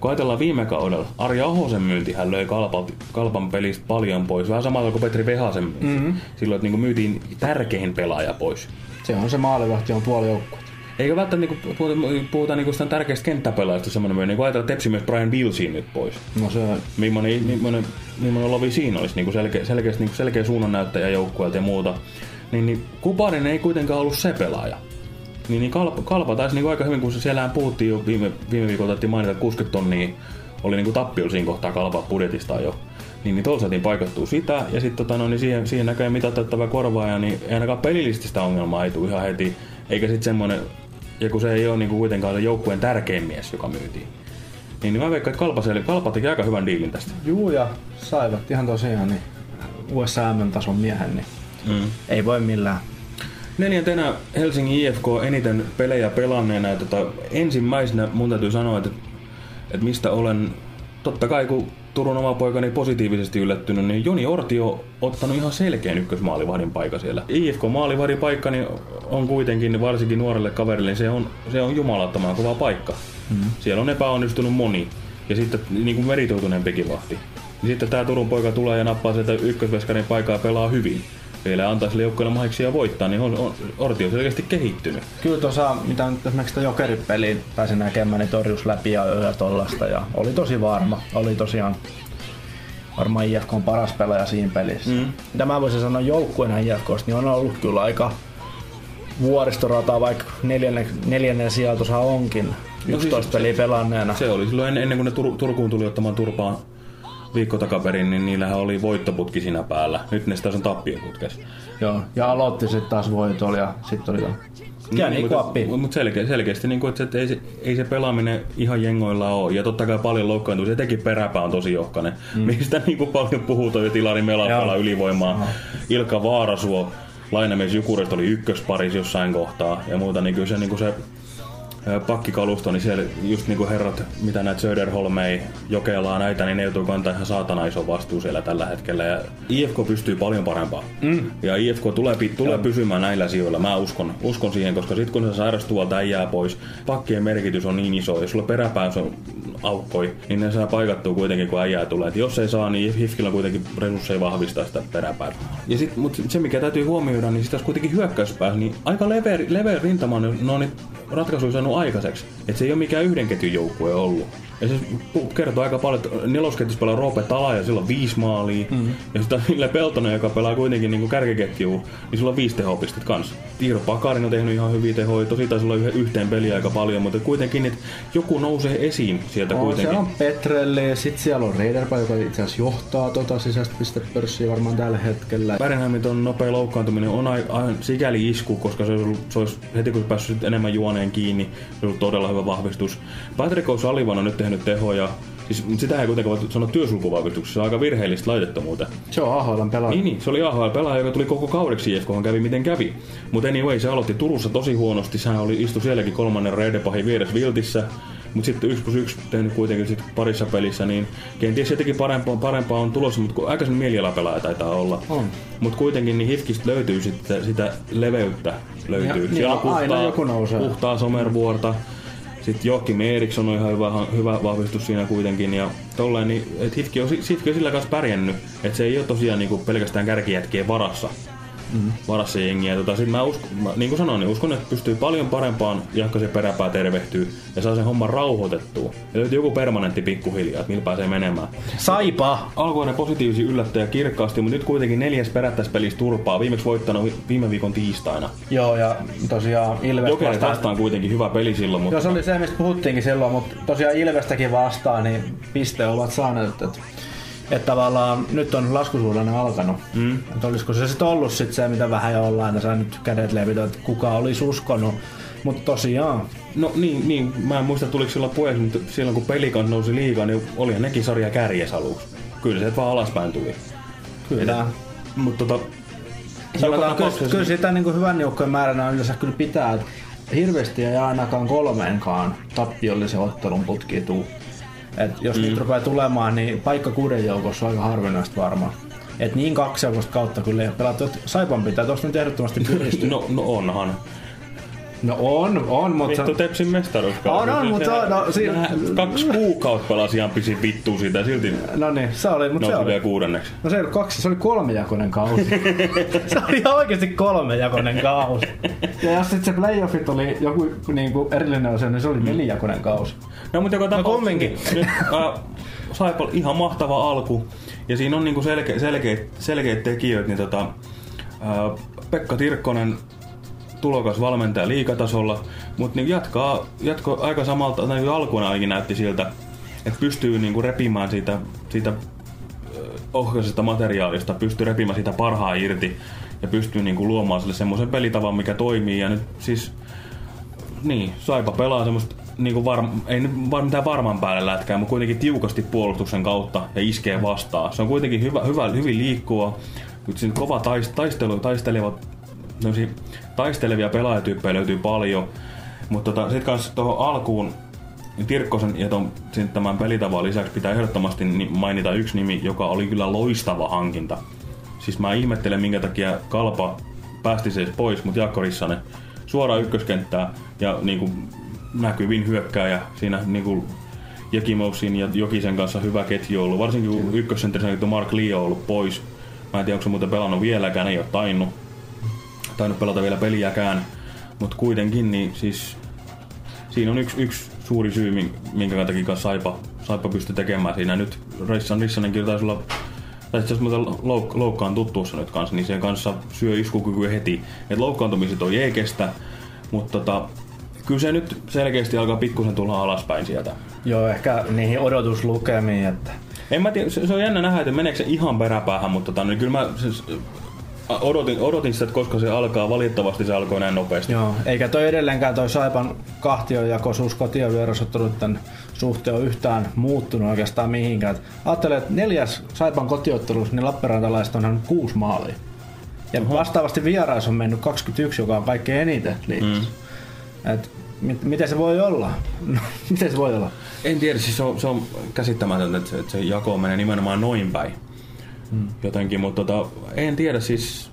kun ajatellaan viime kaudella, Arja Ahosen myynti hän löi kalpan, kalpan pelistä paljon pois. Vähän samalla kuin Petri Vehasen myynti. Mm-hmm. Silloin, että niin myytiin tärkein pelaaja pois.
Se on se maalivahti, on puoli joukkue.
Eikä välttämättä niinku, puhuta, puhutaan niinku sitä tärkeästä kenttäpelaajasta semmoinen. Niin ajatellaan, että Tepsi myös Brian Billsiin nyt pois.
No se
Millainen, millainen, millainen lovi siinä olisi, niinku selkeä, selkeästi, niinku selkeä suunnannäyttäjä joukkueelta ja muuta. Niin, niin Kuparinen ei kuitenkaan ollut se pelaaja. Niin, niin kalpa, kalpa taisi niinku aika hyvin, kun se siellähän puhuttiin jo viime, viime viikolla, että mainita, että 60 tonnia oli niinku tappiolla siinä kohtaa kalpa budjetista jo. Niin, niin tuolla saatiin paikattua sitä, ja sitten tota, no, niin siihen, siihen näköjään mitatettava korvaaja, niin ei ainakaan pelillisesti sitä ongelmaa ei tule ihan heti. Eikä sitten semmoinen, ja kun se ei ole niinku kuitenkaan se joukkueen tärkein mies, joka myytiin. Niin, niin mä veikkaan, että kalpa, se, kalpa teki aika hyvän diilin tästä.
Juu, ja saivat ihan tosiaan niin USAM-tason miehen, niin
Mm.
ei voi millään.
Neljäntenä Helsingin IFK eniten pelejä pelanneena. Ja tota, ensimmäisenä mun täytyy sanoa, että, että mistä olen totta kai kun Turun oma poikani positiivisesti yllättynyt, niin Joni Ortio ottanut ihan selkeän ykkösmaalivahdin paikka siellä. IFK maalivahdin paikka niin on kuitenkin, varsinkin nuorelle kaverille, niin se on, se on jumalattoman kova paikka. Mm. Siellä on epäonnistunut moni. Ja sitten niin kuin meritoituneempikin vahti. Niin sitten tämä Turun poika tulee ja nappaa sieltä ykkösveskarin paikkaa ja pelaa hyvin. Vielä antaa sille joukkueelle mahiksia voittaa, niin on, on, Ortio on selkeästi kehittynyt.
Kyllä tuossa, mitä nyt esimerkiksi tuon Jokeripeliin pääsin näkemään, niin torjus läpi ja yö tollasta ja oli tosi varma. Oli tosiaan varmaan IFK on paras pelaaja siinä pelissä. Mm. Mitä mä voisin sanoa joukkueena IFKsta, niin on ollut kyllä aika vuoristorata, vaikka neljännen, neljännen sieltä onkin. 11
siis
peliä pelanneena.
Se oli silloin ennen, ennen kuin ne Tur- Turkuun tuli ottamaan turpaan viikko takaperin, niin niillähän oli voittoputki siinä päällä. Nyt ne taas on tappioputkessa.
Joo, ja aloitti sitten taas voitolla ja sitten oli Kiä niin kuoppi.
Mutta mut selkeä, selkeästi, niin kuin, että se, ei, se, ei se pelaaminen ihan jengoilla ole. Ja totta kai paljon loukkaantuu. Etenkin peräpää on tosi johkainen. Mm. Mistä niin kuin paljon puhutaan jo Tilari Melapala ylivoimaa. Joo. Ilkka Vaarasuo, lainamies Jukurista oli ykkösparis jossain kohtaa. Ja muuta, niin kyllä se, niin kuin se pakkikalusto, niin siellä just niinku herrat, mitä näitä Söderholmei, Jokelaa näitä, niin ne joutuu kantaa ihan saatana iso vastuu siellä tällä hetkellä. Ja IFK pystyy paljon parempaan. Mm. Ja IFK tulee, tulee pysymään näillä sijoilla. Mä uskon, uskon siihen, koska sitten kun se sairastuvalta äijää pois, pakkien merkitys on niin iso. Jos sulla peräpään on aukkoi, niin ne saa paikattua kuitenkin, kun äijää tulee. Et jos ei saa, niin Hifkillä kuitenkin resursseja vahvistaa sitä peräpäätä. Ja sit, mut se, mikä täytyy huomioida, niin sitten kuitenkin hyökkäyspäässä, niin aika leveä, leveä rintama, ne on ratkaisuja saanut aikaiseksi. Että se ei ole mikään yhden ketjun joukkue ollut. Ja se kertoo aika paljon, että nelosketjussa pelaa Roope Tala ja sillä on viisi maalia. Mm. Ja sitten Ville Peltonen, joka pelaa kuitenkin niin kärkiketjuun, niin sillä on viisi tehopistet kanssa. Tiiro Pakarin on tehnyt ihan hyviä tehoja, tosi taisi olla yhteen peliä aika paljon, mutta kuitenkin että joku nousee esiin sieltä
on,
kuitenkin.
Siellä on Petrelle ja sitten siellä on Reiderpa, joka itse asiassa johtaa tota sisäistä pistepörssiä varmaan tällä hetkellä.
Bärenheimin on nopea loukkaantuminen on aivan sikäli isku, koska se olisi, se olisi heti kun se päässyt enemmän juoneen kiinni, se olisi todella hyvä vahvistus. Patrick O'Sullivan on nyt tehnyt tehoja. Siis, sitä ei kuitenkaan voi sanoa työsulkuvahvistuksessa, se on aika virheellistä laitettu muuten.
Se on AHL pelaaja.
Niin, niin, se oli AHL pelaaja, joka tuli koko kaudeksi IFK, kävi miten kävi. Mutta anyway, se aloitti Turussa tosi huonosti, sehän oli, istui sielläkin kolmannen reidepahin vieressä Viltissä. Mutta sitten 1 plus 1 tehnyt kuitenkin sit parissa pelissä, niin kenties jotenkin parempaa, parempaa on tulossa, mutta aikaisemmin mielialapelaaja taitaa olla. Mutta kuitenkin niin Hifkistä löytyy sit, sitä leveyttä. Löytyy.
Ja,
Siellä
niin,
puhtaa,
aina joku nousee.
puhtaa Somervuorta. Sitten Joakim Eriksson on ihan hyvä, hyvä vahvistus siinä kuitenkin. Ja tolleen, niin, et Hifki on, Hifki on sillä kanssa pärjännyt, että se ei ole tosiaan niinku pelkästään kärkijätkien varassa. Mm. varassa jengiä. Tota, sit mä uskon, mä, niin kuin sanoin, niin uskon, että pystyy paljon parempaan, jahka se peräpää tervehtyy ja saa sen homman rauhoitettua. Ja löytyy joku permanentti pikkuhiljaa, että millä pääsee menemään.
Saipa!
Alkuinen positiivisia yllättäjä kirkkaasti, mutta nyt kuitenkin neljäs perättäispelissä turpaa. Viimeksi voittanut viime viikon tiistaina.
Joo, ja tosiaan Ilves
Jokerit
vastaan...
vastaan kuitenkin hyvä peli silloin, mutta...
Joo, se oli se, mistä puhuttiinkin silloin, mutta tosiaan Ilvestäkin vastaan, niin piste ovat saaneet. Että, että tavallaan nyt on laskusuhdanne alkanut. Mm. Että olisiko se sitten ollut sit se, mitä vähän jo ollaan, että saa nyt kädet levitä, että kuka olisi uskonut. Mutta tosiaan.
No niin, niin, mä en muista tuliko silloin puheeksi, mutta silloin kun pelikant nousi liikaa, niin olihan nekin sarja kärjes aluksi. Kyllä se vaan alaspäin tuli.
Kyllä.
Mutta tota,
Sanotaan, kyllä, kyllä sitä niin hyvän joukkojen määränä yleensä kyllä pitää, että hirveästi ei ainakaan kolmeenkaan tappiollisen ottelun putki tuu. Et jos mm. niitä rupeaa tulemaan, niin paikka kuuden joukossa on aika harvinaista varmaan. Et niin kaksi kautta kyllä ei ole pelattu. Saipan pitää tuosta nyt ehdottomasti pyristyä.
no, no onhan.
No on, on, mutta...
Vittu Tepsin mestaruuskausi.
On, on, mutta se, no, si...
Kaksi kuukautta pelasi ihan pisin vittu siitä silti
No niin, se oli, mutta se oli.
vielä kuudenneksi.
No se ei ollut kaksi, se oli kolmejakoinen kausi. se oli ihan oikeasti kolmejakoinen kausi. Ja jos sitten se playoffit oli joku niin kuin erillinen osa, niin se oli nelijakoinen kausi.
No mutta joka
no, kumminkin.
Nyt, äh, ihan mahtava alku. Ja siinä on niinku selke, selkeät, selkeät tekijät, niin tota, äh, Pekka Tirkkonen tulokas valmentaja liikatasolla, mutta niin jatkaa, jatko aika samalta, tai alkuun ainakin näytti siltä, että pystyy niinku repimään siitä, siitä ohjaisesta materiaalista, pystyy repimään siitä parhaa irti ja pystyy niinku luomaan sille semmoisen pelitavan, mikä toimii. Ja nyt siis, niin, Saipa pelaa semmoista niinku varm, ei nyt var, mitään varman päälle lätkää, mutta kuitenkin tiukasti puolustuksen kautta ja iskee vastaan. Se on kuitenkin hyvä, hyvä hyvin liikkua, mutta siinä kova taist, taistelu, taistelevat, taistelevia pelaajatyyppejä löytyy paljon. Mutta tota, sitten kanssa tuohon alkuun niin Tirkkosen ja ton, tämän pelitavan lisäksi pitää ehdottomasti mainita yksi nimi, joka oli kyllä loistava hankinta. Siis mä ihmettelen, minkä takia Kalpa päästi se pois, mutta Jaakko Rissanen suoraan ykköskenttää ja niin kuin, näkyvin hyökkääjä siinä niin kuin, Jekimousin ja Jokisen kanssa hyvä ketju ollut. Varsinkin kun ykkössentterisenä Mark Lee on ollut pois. Mä en tiedä, onko se muuten pelannut vieläkään, ei ole tainnut. Tainnut pelata vielä peliäkään. Mutta kuitenkin, niin siis siinä on yksi, yksi suuri syy, minkä takia Saipa, Saipa pystyi tekemään siinä. Nyt Rissan Rissanenkin taisi olla tai itse asiassa louk- loukkaantuttuussa nyt kanssa, niin se kanssa syö iskukykyä heti. Et loukkaantumiset on jeekestä, mutta tota, kyllä se nyt selkeästi alkaa pikkusen tulla alaspäin sieltä.
Joo, ehkä niihin odotuslukemiin, että...
En mä tiedä, se, se on jännä nähdä, että meneekö se ihan peräpäähän, mutta tota, niin kyllä mä siis, odotin, odotin sitä, että koska se alkaa, valitettavasti se alkoi näin nopeasti.
Joo, eikä toi edelleenkään toi Saipan kahtionjakoisuus kotien vierasottelut tämän suhteen on yhtään muuttunut oikeastaan mihinkään. Ajattelen, että neljäs Saipan kotiottelussa niin Lappeenrantalaiset onhan kuusi maalia. Ja Oho. vastaavasti vierais on mennyt 21, joka on kaikkein eniten liitossa. Mm. Et, mit, miten se voi olla? miten se voi olla?
En tiedä, siis se on, se on käsittämätöntä, että se, että se jako menee nimenomaan noin päin. Mm. Jotenkin, mutta tota, en tiedä siis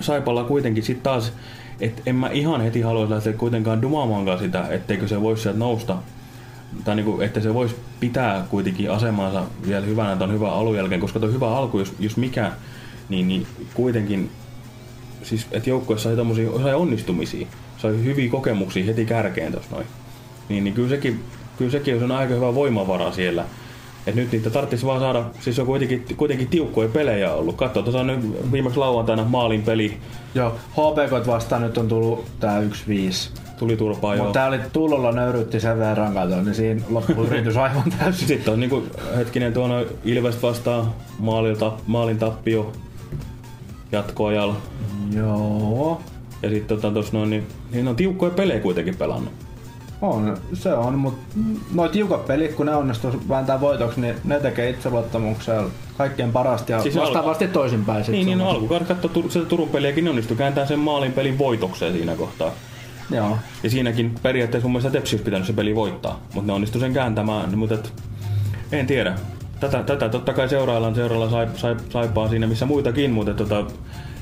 Saipalla kuitenkin sitten taas, että en mä ihan heti haluaisi lähteä kuitenkaan dumaamaan sitä, etteikö se voisi sieltä nousta. Tai niinku, että se voisi pitää kuitenkin asemansa vielä hyvänä tuon hyvän alun jälkeen, koska tuo hyvä alku, jos, jos mikä, niin, niin kuitenkin, siis että joukkueessa sai, tommosia, sai onnistumisia, sai hyviä kokemuksia heti kärkeen tuossa noin. Niin, niin kyllä sekin, kyllä sekin on aika hyvä voimavara siellä. Et nyt niitä tarvitsisi vaan saada, siis on kuitenkin, kuitenkin tiukkoja pelejä ollut. Katso, tuossa on nyt viimeksi lauantaina maalin peli.
Joo, HPK vastaan nyt on tullut tää 1-5.
Tuli turpaa,
joo. Mutta tää oli tullolla nöyrytti sen verran, kato, niin siinä loppui yritys aivan täysin.
Sitten on niinku, hetkinen tuona Ilvest vastaan maalilta, maalin tappio jatkoajalla.
Joo.
Ja sitten tota, tuossa noin, niin, niin on tiukkoja pelejä kuitenkin pelannut.
On, se on, mutta noin tiukat pelit, kun ne onnistuu vääntää voitoksi, niin ne tekee itseluottamuksella kaikkein parasta ja siis vastaavasti alku... toisinpäin.
Niin, niin no, alkukauden katsoa sitä Turun peliäkin, ne onnistui kääntää sen maalin pelin voitokseen siinä kohtaa.
Joo.
Ja siinäkin periaatteessa mun mielestä Tepsi olisi pitänyt se peli voittaa, mutta ne onnistu sen kääntämään, mutta et, en tiedä. Tätä, tätä totta kai seuraillaan, seuraillaan saip, saip, saipaa siinä missä muitakin, mutta tota,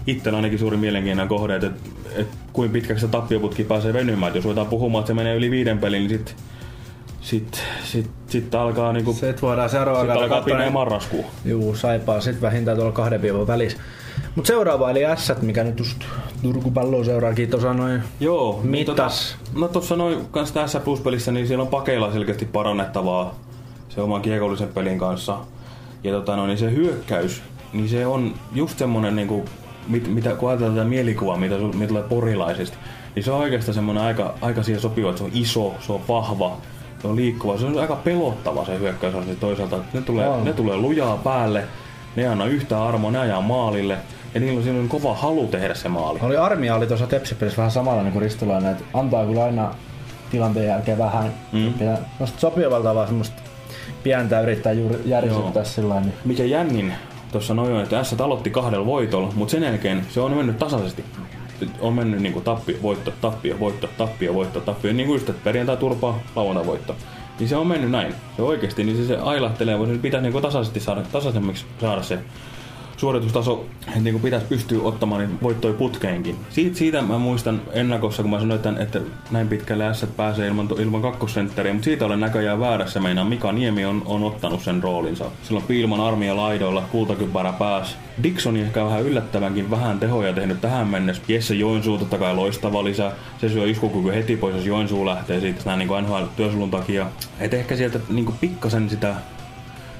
itsellä ainakin suuri mielenkiinnon kohde, että, että, että kuinka pitkäksi se tappioputki pääsee venymään. Että jos ruvetaan puhumaan, että se menee yli viiden pelin, niin sitten sit, sit, sit alkaa niinku...
Sitten voidaan seuraava
sit alkaa pineen niin- marraskuu.
Juu, saipaa sit vähintään tuolla kahden viivon välissä. Mutta seuraava eli S, mikä nyt just Turku palloa seuraakin tuossa noin
Joo,
mittas. Niin
tota, no tuossa noin kanssa tässä pluspelissä, niin siellä on pakeilla selkeästi parannettavaa se oman kiekollisen pelin kanssa. Ja tota, no, niin se hyökkäys, niin se on just semmonen niinku mit, mitä, kun ajatellaan tätä mielikuvaa, mitä, mitä tulee porilaisista, niin se on oikeastaan semmoinen aika, aika siihen sopiva, että se on iso, se on vahva, se on liikkuva, se on aika pelottava se hyökkäys toisaalta. Ne tulee, oh. ne tulee lujaa päälle, ne ei anna yhtään armoa, ne ajaa maalille. Ja niillä on, on kova halu tehdä se maali.
Oli armia oli tuossa Tepsipelissä vähän samalla niin kuin Ristolainen, että antaa kyllä aina tilanteen jälkeen vähän. Mm. Ja sopivalta vaan semmoista pientä yrittää juuri järjestää sillä niin.
Mikä jännin tuossa noin, että S aloitti kahdella voitolla, mutta sen jälkeen se on mennyt tasaisesti. On mennyt niin kuin tappio, voitto, tappio, voitto, tappio, voitto, tappio. Niin kuin just, että perjantai turpaa, lauantai voitto. Niin se on mennyt näin. Se oikeasti, niin se, se ailahtelee, vaan se niin kuin tasaisesti saada, tasaisemmiksi saada se suoritustaso niin kuin pitäisi pystyä ottamaan niin voittoi putkeenkin. Siitä, siitä mä muistan ennakossa, kun mä sanoin, että, että näin pitkälle S pääsee ilman, ilman kakkosentteriä, mutta siitä olen näköjään väärässä. Meinaa Mika Niemi on, on ottanut sen roolinsa. Silloin Piilman armia laidoilla, kultakypärä pääs. Dixon ehkä vähän yllättävänkin vähän tehoja tehnyt tähän mennessä. Jesse Joensuu totta kai loistava lisä. Se syö iskukyky heti pois, jos Joensuu lähtee siitä näin niin NHL-työsulun takia. Et ehkä sieltä niin pikkasen sitä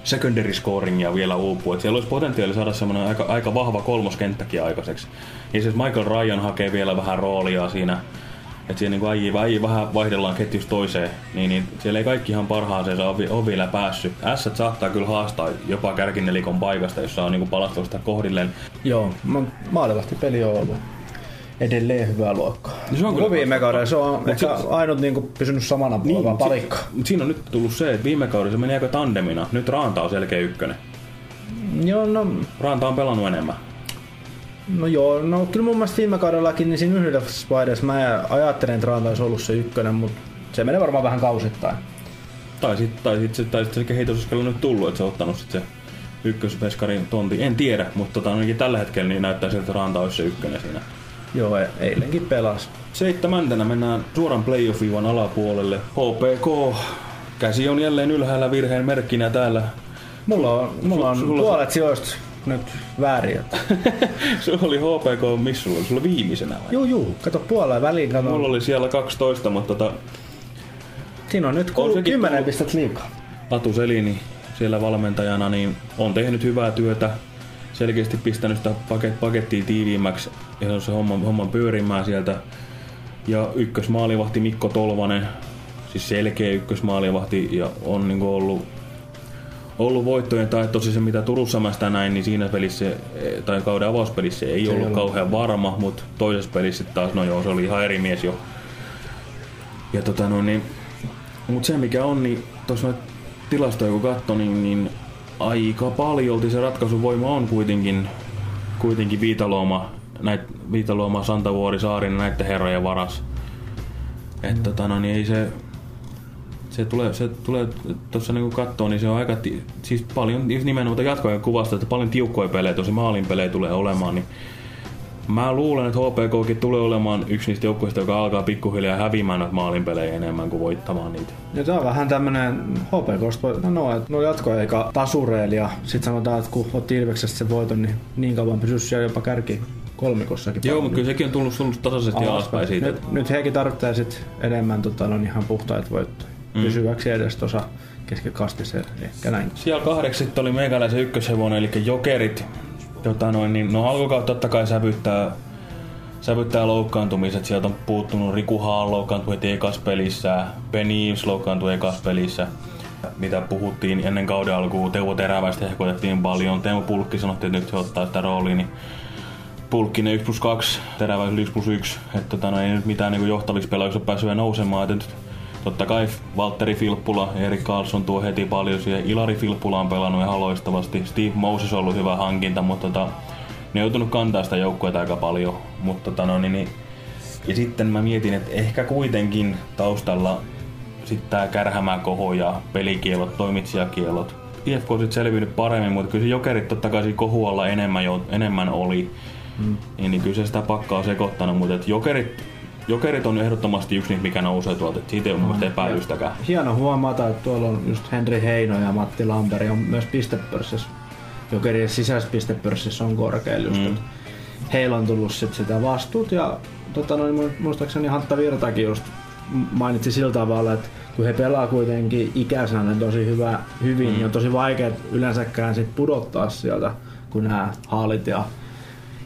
secondary scoringia vielä uupuu. Että siellä olisi potentiaali saada semmoinen aika, aika vahva kolmoskenttäkin aikaiseksi. Ja siis Michael Ryan hakee vielä vähän roolia siinä. Että siellä niin äijii, äijii vähän vaihdellaan ketjusta toiseen, niin, niin siellä ei kaikki ihan parhaaseen ole, ole vielä päässyt. S saattaa kyllä haastaa jopa kärkinelikon paikasta, jossa on niin palastusta kohdilleen.
Joo, maalivahti peli on ollut. Edelleen hyvää luokkaa.
No se on kyllä
viime kaudella se on ehkä
se-
ainut niinku pysynyt samana niin,
si-
palikka.
mut siinä on nyt tullut se, että viime kaudella se meni aika tandemina. Nyt Raanta on selkeä ykkönen.
Joo, no,
Raanta on pelannut enemmän.
no joo, no kyllä mun mielestä viime kaudellakin niin siinä yhdessä vaiheessa mä ajattelin, että Ranta olisi ollut se ykkönen, mutta se menee varmaan vähän kausittain.
Tai sitten tai sit, tai sit se kehitys olisi kyllä nyt tullut, että se on ottanut sit se ykkösveskarin tonti. En tiedä, mutta tota, ainakin tällä hetkellä niin näyttää siltä, että Ranta olisi se ykkönen siinä.
Joo, e- eilenkin pelas.
Seitsemäntenä mennään suoran playoff-viivan alapuolelle. HPK. Käsi on jälleen ylhäällä virheen merkkinä täällä.
Mulla on, mulla on
Su- sulla-
puolet sijoista nyt väärin.
Se oli HPK, missä sulla oli? Sulla viimeisenä vai?
Juu, juu, kato puoleen väliin, kato.
Mulla oli siellä 12, mutta tota,
Siinä on nyt
On
kuuluu
sekin
10
tullut.
pistettä liikaa.
Latu Selini siellä valmentajana niin on tehnyt hyvää työtä, selkeästi pistänyt sitä paket, pakettia tiiviimmäksi ja se homman, homman pyörimään sieltä. Ja ykkösmaalivahti Mikko Tolvanen, siis selkeä ykkösmaalivahti ja on niinku ollut, ollut voittojen tai tosi se mitä Turussa mä sitä näin, niin siinä pelissä tai kauden avauspelissä ei ollut
ollut.
kauhean varma, mutta toisessa pelissä taas, no joo, se oli ihan eri mies jo. Ja tota no niin, mutta se mikä on, niin tuossa tilastoja kun katsoi, niin, niin aika paljolti se ratkaisuvoima on kuitenkin, kuitenkin Viitalooma, näit, Viitalooma, Santavuori, Saarinen näiden herrojen varas. Että tota no, niin ei se, se tulee, se tulee tuossa niinku kattoo, niin se on aika, siis paljon, nimenomaan jatkoja kuvasta, että paljon tiukkoja pelejä, tosi maalin pelejä tulee olemaan, niin Mä luulen, että HPKkin tulee olemaan yksi niistä joukkueista, joka alkaa pikkuhiljaa häviämään noita maalinpelejä enemmän kuin voittamaan niitä.
Ja tää on vähän tämmönen HPKsta voi sanoa, että no jatko eikä tasureili ja sit sanotaan, että kun otti Ilveksestä sen voiton, niin niin kauan pysyy siellä jopa kärki kolmikossakin.
Joo, mutta kyllä sekin on tullut, tullut tasaisesti alaspäin siitä.
Nyt, nyt hekin tarvitsee sit enemmän tota, no, ihan puhtaita voittoja. Mm. Pysyväksi edes tuossa keskikastiseen, ehkä näin.
Siellä kahdeksi oli meikäläisen ykköshevonen, eli Jokerit. Tota noin, niin, no alkukautta totta kai sävyttää, sävyttää loukkaantumiset. Sieltä on puuttunut Riku Haan loukkaantui heti ekas pelissä. Ben Eaves loukkaantui ekas pelissä. Mitä puhuttiin ennen kauden alkuun. Teuvo Teräväistä hehkutettiin paljon. Teemu Pulkki sanottiin, että nyt he ottaa sitä roolia. Niin Pulkkinen 1 plus 2, Teräväisellä 1 plus 1. Että tota, no, ei nyt mitään niin johtavissa pelaajissa ole päässyt nousemaan. Että nyt Totta kai Valtteri Filppula, Erik Karlsson tuo heti paljon siihen. Ilari Filppula on pelannut ihan loistavasti. Steve Moses on ollut hyvä hankinta, mutta tota, ne on joutunut kantaa sitä joukkuetta aika paljon. Mutta tota, no, niin, niin, ja sitten mä mietin, että ehkä kuitenkin taustalla sitten tää kärhämäkoho ja pelikielot, toimitsijakielot. IFK on sitten selvinnyt paremmin, mutta kyllä se jokerit totta kai siinä kohualla enemmän, jo, enemmän oli. Mm. Niin, niin kyllä se sitä pakkaa sekoittanut, mutta jokerit, jokerit on ehdottomasti yksi niitä, mikä nousee tuolta. Siitä ei ole mun mielestä epäilystäkään.
Hieno huomata, että tuolla on just Henri Heino ja Matti Lamperi on myös pistepörssissä. Jokerien sisäisessä pistepörssissä on korkealla just, mm. heillä on tullut sit sitä vastuut ja tota noin, mu- muistaakseni Hantta Virtakin just mainitsi sillä tavalla, että kun he pelaa kuitenkin ikäisenä ne tosi hyvä, hyvin, mm. niin on tosi vaikea yleensäkään sit pudottaa sieltä, kun nämä haalit ja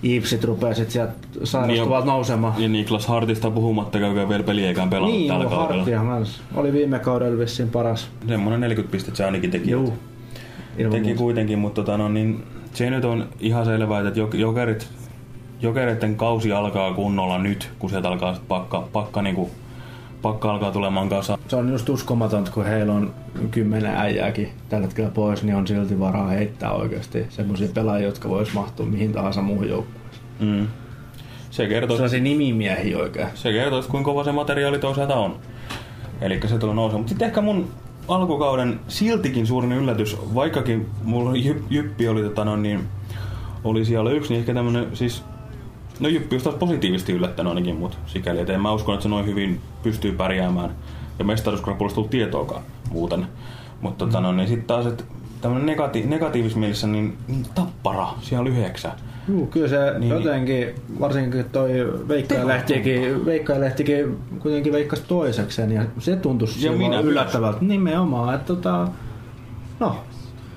Iipsit rupeaa sit sieltä sairastuvat
Niin,
nousemaan.
Ja Niklas Hartista puhumatta, joka vielä peliäkään pelannut
Niin,
tällä kaudella.
Harttia kans. Oli viime kaudella vissiin paras.
Semmoinen 40 pistettä se ainakin teki.
Juu.
Teki
muuta.
kuitenkin, mutta tota, no, niin, se nyt on ihan selvää, että jok- jokerit, jokereiden kausi alkaa kunnolla nyt, kun sieltä alkaa pakka, pakka, niinku, pakka alkaa tulemaan kasaan.
Se on just uskomatonta, kun heillä on kymmenen äijääkin tällä hetkellä pois, niin on silti varaa heittää oikeasti semmoisia pelaajia, jotka vois mahtua mihin tahansa muuhun joukkueeseen.
Mm. Se kertoo,
Sellaisia nimimiehiä oikein.
se kertoo, kuinka kova se materiaali toisaalta on. Eli se tulee nousemaan. Mutta sitten ehkä mun alkukauden siltikin suurin yllätys, vaikkakin mulla Jyppi oli, tota, no, niin, oli siellä yksi, niin ehkä tämmönen, siis No Jyppi on taas positiivisesti yllättänyt ainakin mut sikäli, että en mä uskon, että se noin hyvin pystyy pärjäämään. Ja mestaruuskrapulasta tullut tietoakaan muuten. Mutta tota, no, niin sitten taas, että tämmönen negati- negatiivisessa mielessä, niin, niin tappara, siellä on yhdeksä.
Juu, kyllä se
Niin.
niin. jotenkin, varsinkin toi Veikka ja Lehtikin, Veikka ja Lehtikin kuitenkin veikkasi toisekseen ja se tuntui
Ja minä
yllättävältä. Nimenomaan, että tota, no,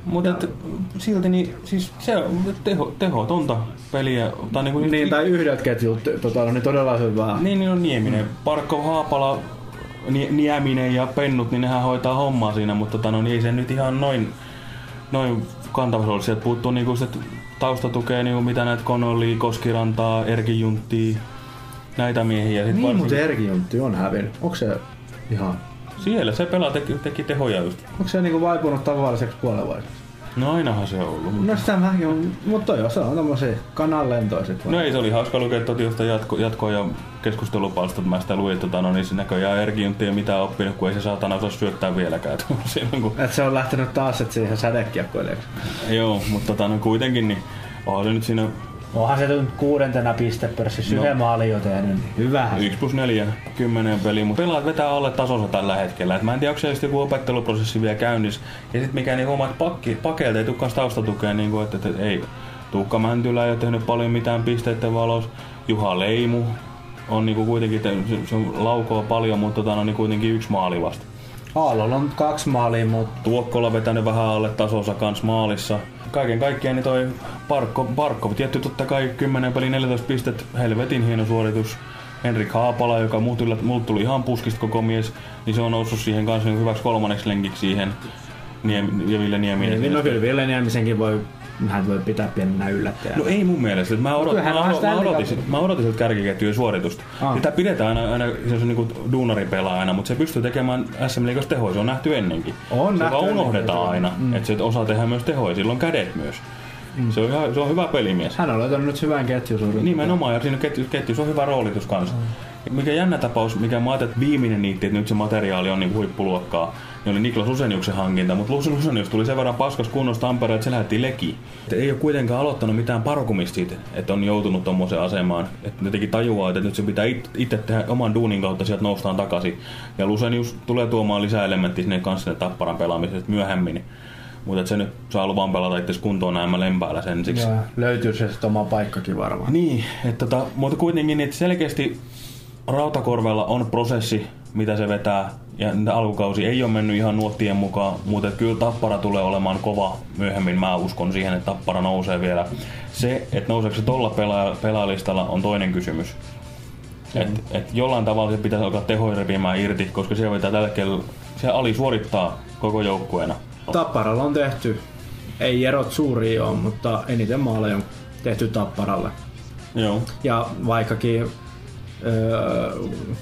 Mutta et, silti niin, siis se on teho, tehotonta peliä. Tai niinku,
niin tai yhdeltä ketjulta tota, on niin todella hyvää.
Niin, niin on Nieminen. Parkko Haapala, Nie- Nieminen ja Pennut, niin nehän hoitaa hommaa siinä, mutta tota, no, niin ei se nyt ihan noin, noin kantavassa ollut. Sieltä puuttuu niinku sit taustatukea, niinku mitä näitä Konolli, Koskirantaa, Erki Junttia, näitä miehiä. Sit
Niin,
varsinkin-
mutta Erki Juntti on hävinnyt. Onko se ihan...
Siellä se pelaa teki, teki tehoja just.
Onko se niinku vaipunut tavalliseksi puolenvaiseksi?
No ainahan se on ollut.
No sitä mäkin on, mutta joo, se on tommosia kananlentoiset.
No ei, se oli hauska lukea totiosta jatko, jatkoa ja keskustelupalstat. Mä sitä luin, että tota, no niin se näköjään Erki Juntti ei mitään oppinut, kun ei se saatana osaa syöttää vieläkään. Silloin, kun...
Et se on lähtenyt taas et siihen sädekiekkoilijaksi.
Joo, mutta tota, no kuitenkin, niin onhan se nyt siinä
Onhan se nyt kuudentena pistepörssissä
No.
yhden maalin jo tehnyt. Hyvä.
1 plus 4, 10 peliä, mutta pelaat vetää alle tasonsa tällä hetkellä. Et mä en tiedä, onko se just joku opetteluprosessi vielä käynnissä. Ja sitten mikä niin huomaa, että pakki, pakeilta ei tulekaan taustatukea, niin kuin, että, että, että, ei. Tuukka Mäntylä ei ole tehnyt paljon mitään pisteiden valos. Juha Leimu on niin kuin kuitenkin, te, se, se on laukoo paljon, mutta tota, no, niin kuitenkin yksi maali vasta.
Aallolla on kaksi maalia, mutta
Tuokkola vetänyt vähän alle tasonsa kans maalissa. Kaiken kaikkiaan niin toi Parkko, Parkko tietty totta kai 10 peli 14 pistet, helvetin hieno suoritus. Henrik Haapala, joka muut yllät, muut tuli ihan puskista koko mies, niin se on noussut siihen kanssa hyväksi kolmanneksi lenkiksi siihen. Niem, ja Ville Nieminen.
niin, no kyllä Ville Niemisenkin voi, hän voi pitää pienenä yllättäjänä.
No ei mun mielestä. Mä, odot,
Kyllähän
mä,
onhan
mä,
sitä
mä, odotin, mä odotin siltä kärkiketjujen suoritusta.
Ah.
Sitä pidetään aina, aina se on niinku duunari pelaa aina, mutta se pystyy tekemään SM Liigassa tehoja. Se on nähty ennenkin.
On
se
nähty
vaan
ennenkin,
unohdetaan
kyllä.
aina,
Mm.
että se osaa tehdä myös tehoja. Sillä on kädet myös. Se, on ihan, se on hyvä pelimies.
Hän on löytänyt nyt hyvän ketjusuurin.
Nimenomaan, ja siinä ketju, ketjussa on hyvä roolitus kanssa. Mikä jännä tapaus, mikä mä ajattelin, että viimeinen niitti, että nyt se materiaali on niin huippuluokkaa, niin oli Niklas Luseniuksen hankinta, mutta Lus- Lusenius tuli sen verran paskas kunnossa Tampereen, että se lähetti leki. Et ei ole kuitenkaan aloittanut mitään parkumista siitä, että on joutunut tuommoiseen asemaan. Että jotenkin tajuaa, että nyt se pitää it- itse tehdä oman duunin kautta, sieltä noustaan takaisin. Ja Lusenius tulee tuomaan lisää elementtiä sinne kanssa sinne tapparan pelaamiseen myöhemmin. Mutta se nyt saa luvan pelata itse kuntoon näemmä lempäällä sen siksi.
Joo, löytyy se sitten oma paikkakin varmaan.
Niin, että tota, mutta kuitenkin niin, että selkeästi Rautakorvella on prosessi, mitä se vetää, ja alkukausi ei ole mennyt ihan nuottien mukaan, mutta kyllä Tappara tulee olemaan kova myöhemmin. Mä uskon siihen, että Tappara nousee vielä. Se, että nouseeko se tuolla pelaaja, pelaajalistalla, on toinen kysymys. Et, et jollain tavalla se pitäisi alkaa tehoja repimään irti, koska se vetää tällä hetkellä, se alisuorittaa koko joukkueena.
Tapparalla on tehty, ei erot suuria ole, mutta eniten maaleja on tehty Tapparalle.
Joo.
Ja vaikkakin öö,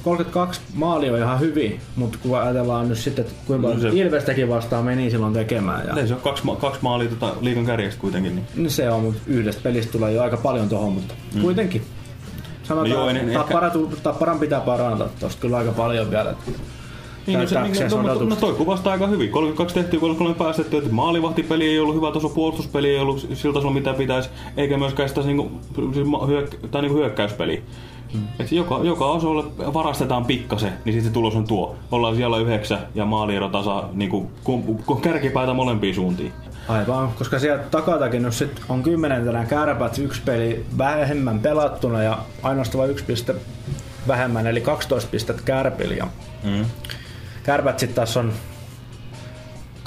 32 maali on ihan hyvin, mutta kun ajatellaan nyt sitten, että kuinka
No se-
Ilvestäkin vastaan meni silloin tekemään. Ja
Ei se ole kaksi, ma- kaksi maalia tota, liikan kärjestä kuitenkin. Niin.
No se on, mutta yhdestä pelistä tulee jo aika paljon tuohon, mutta
Mm.
kuitenkin. Sanotaan,
No joo, en- en
Tappara, tu- Tapparan pitää parantaa tuosta kyllä aika paljon vielä.
Niin, no, se, niin, no, no, no, toi kuvastaa aika hyvin. 32 tehtyä, 33 päästetty, että maalivahtipeli ei ollut hyvä taso, puolustuspeli ei ollut sillä tasolla mitä pitäisi, eikä myöskään sitä niinku, siis ma- hyök, tai niinku hyökkäyspeli. Hmm. Et joka, joka osalle varastetaan pikkasen, niin sitten se tulos on tuo. Ollaan siellä yhdeksä ja maaliero tasa niinku, kun, kun kärkipäätä molempiin suuntiin.
Aivan, koska sieltä takatakin nyt sit on kymmenentenä kärpät, yksi peli vähemmän pelattuna ja ainoastaan yksi piste vähemmän, eli 12 pistettä kärpillä.
Mm.
kärpät sitten taas on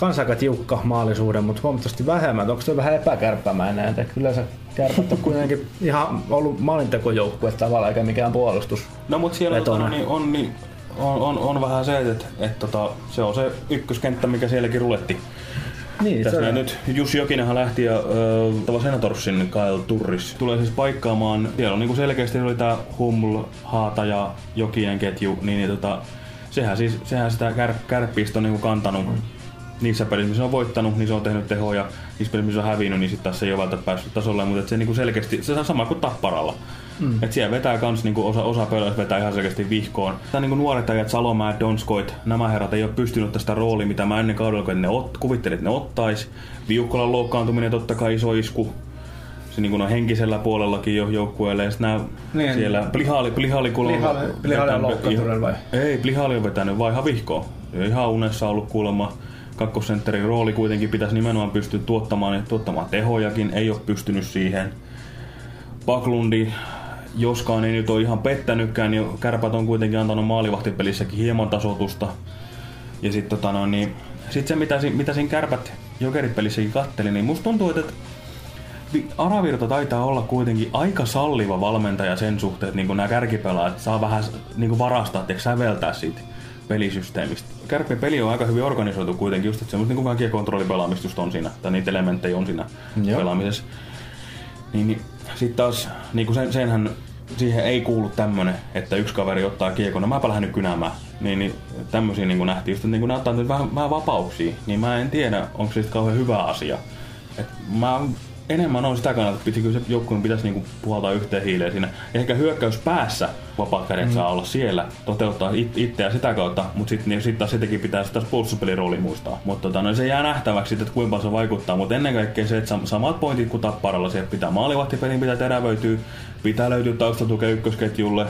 kans aika tiukka maalisuuden, mutta huomattavasti vähemmän. Onko se vähän epäkärppämäinen? Että kyllä se kärpät on kuitenkin ihan ollut maalintekojoukkue tavallaan, eikä mikään puolustus.
No mutta siellä tota, niin, on, niin, on, on, on, vähän se, että, että tota, se on se ykköskenttä, mikä sielläkin ruletti.
Niin,
Tässä
se on.
nyt Jussi Jokinenhan lähti ja äh, Senatorsin Kyle Turris tulee siis paikkaamaan. Siellä on niinku selkeästi oli tää Huml, Haata ja Jokinen ketju, niin, niin tota, sehän, siis, sehän sitä kär, kärppistä on niinku kantanut niissä pelissä, missä on voittanut, niin se on tehnyt tehoja. Niissä pelissä, missä on hävinnyt, niin sitten taas se ei ole välttämättä päässyt tasolle, mutta se niinku selkeästi, se on sama kuin Tapparalla. Mm. Et siellä vetää kans niinku osa, osa pelaajista vetää ihan selkeästi vihkoon. Tää niinku nuoret ajat, Salomaa, Donskoit, nämä herrat ei ole pystynyt tästä roolia, mitä mä ennen kaudella kun ne ot, kuvittelin, että ne ottais. Viukkolan loukkaantuminen totta kai iso isku. Se niinku on henkisellä puolellakin jo joukkueelle. Ja nää
Niin.
siellä Plihali, Plihali kuulemma...
Plihali- Plihali on loukkaantunut vai?
Ei, Plihali on vetänyt vai ihan vihkoon. Se on ihan unessa ollut kuulemma. Kakkosentterin rooli kuitenkin pitäisi nimenomaan pystyä tuottamaan, ja tuottamaan tehojakin. Ei ole pystynyt siihen. Paklundi, joskaan ei nyt ole ihan pettänytkään, niin kärpät on kuitenkin antanut maalivahtipelissäkin hieman tasotusta. Ja sitten tota no, niin, sit se, mitä, mitä siinä kärpät jokeripelissäkin katteli, niin musta tuntuu, että Vi- Aravirta taitaa olla kuitenkin aika salliva valmentaja sen suhteen, että niin nämä kärkipelaajat saa vähän niin varastaa, että säveltää siitä pelisysteemistä. Kärppien peli on aika hyvin organisoitu kuitenkin, just että semmoista niin kuin kontrollipelaamista on siinä, tai niitä elementtejä on siinä
Joo.
pelaamisessa. Niin, niin sitten taas, niin kuin sen, senhän siihen ei kuulu tämmönen, että yksi kaveri ottaa kiekon, no mäpä lähden nyt kynäämään. Niin, niin tämmöisiä niin nähtiin, just, että niin ottaa nyt vähän, vähän vapauksia, niin mä en tiedä, onko se sitten kauhean hyvä asia. Et mä enemmän on sitä kannalta, että pitikö se joukkueen pitäisi niinku puhaltaa yhteen hiileen siinä. Ehkä hyökkäys päässä vapaat kädet mm. saa olla siellä, toteuttaa it, itseä sitä kautta, mutta sitten niin, sit taas sitäkin pitää taas puolustuspelin rooli muistaa. Mutta tota, no, se jää nähtäväksi, että kuinka paljon se vaikuttaa, mutta ennen kaikkea se, että samat pointit kuin tapparalla, se pitää maalivahtipelin pitää terävöityä, pitää löytyä taustatukea ykkösketjulle.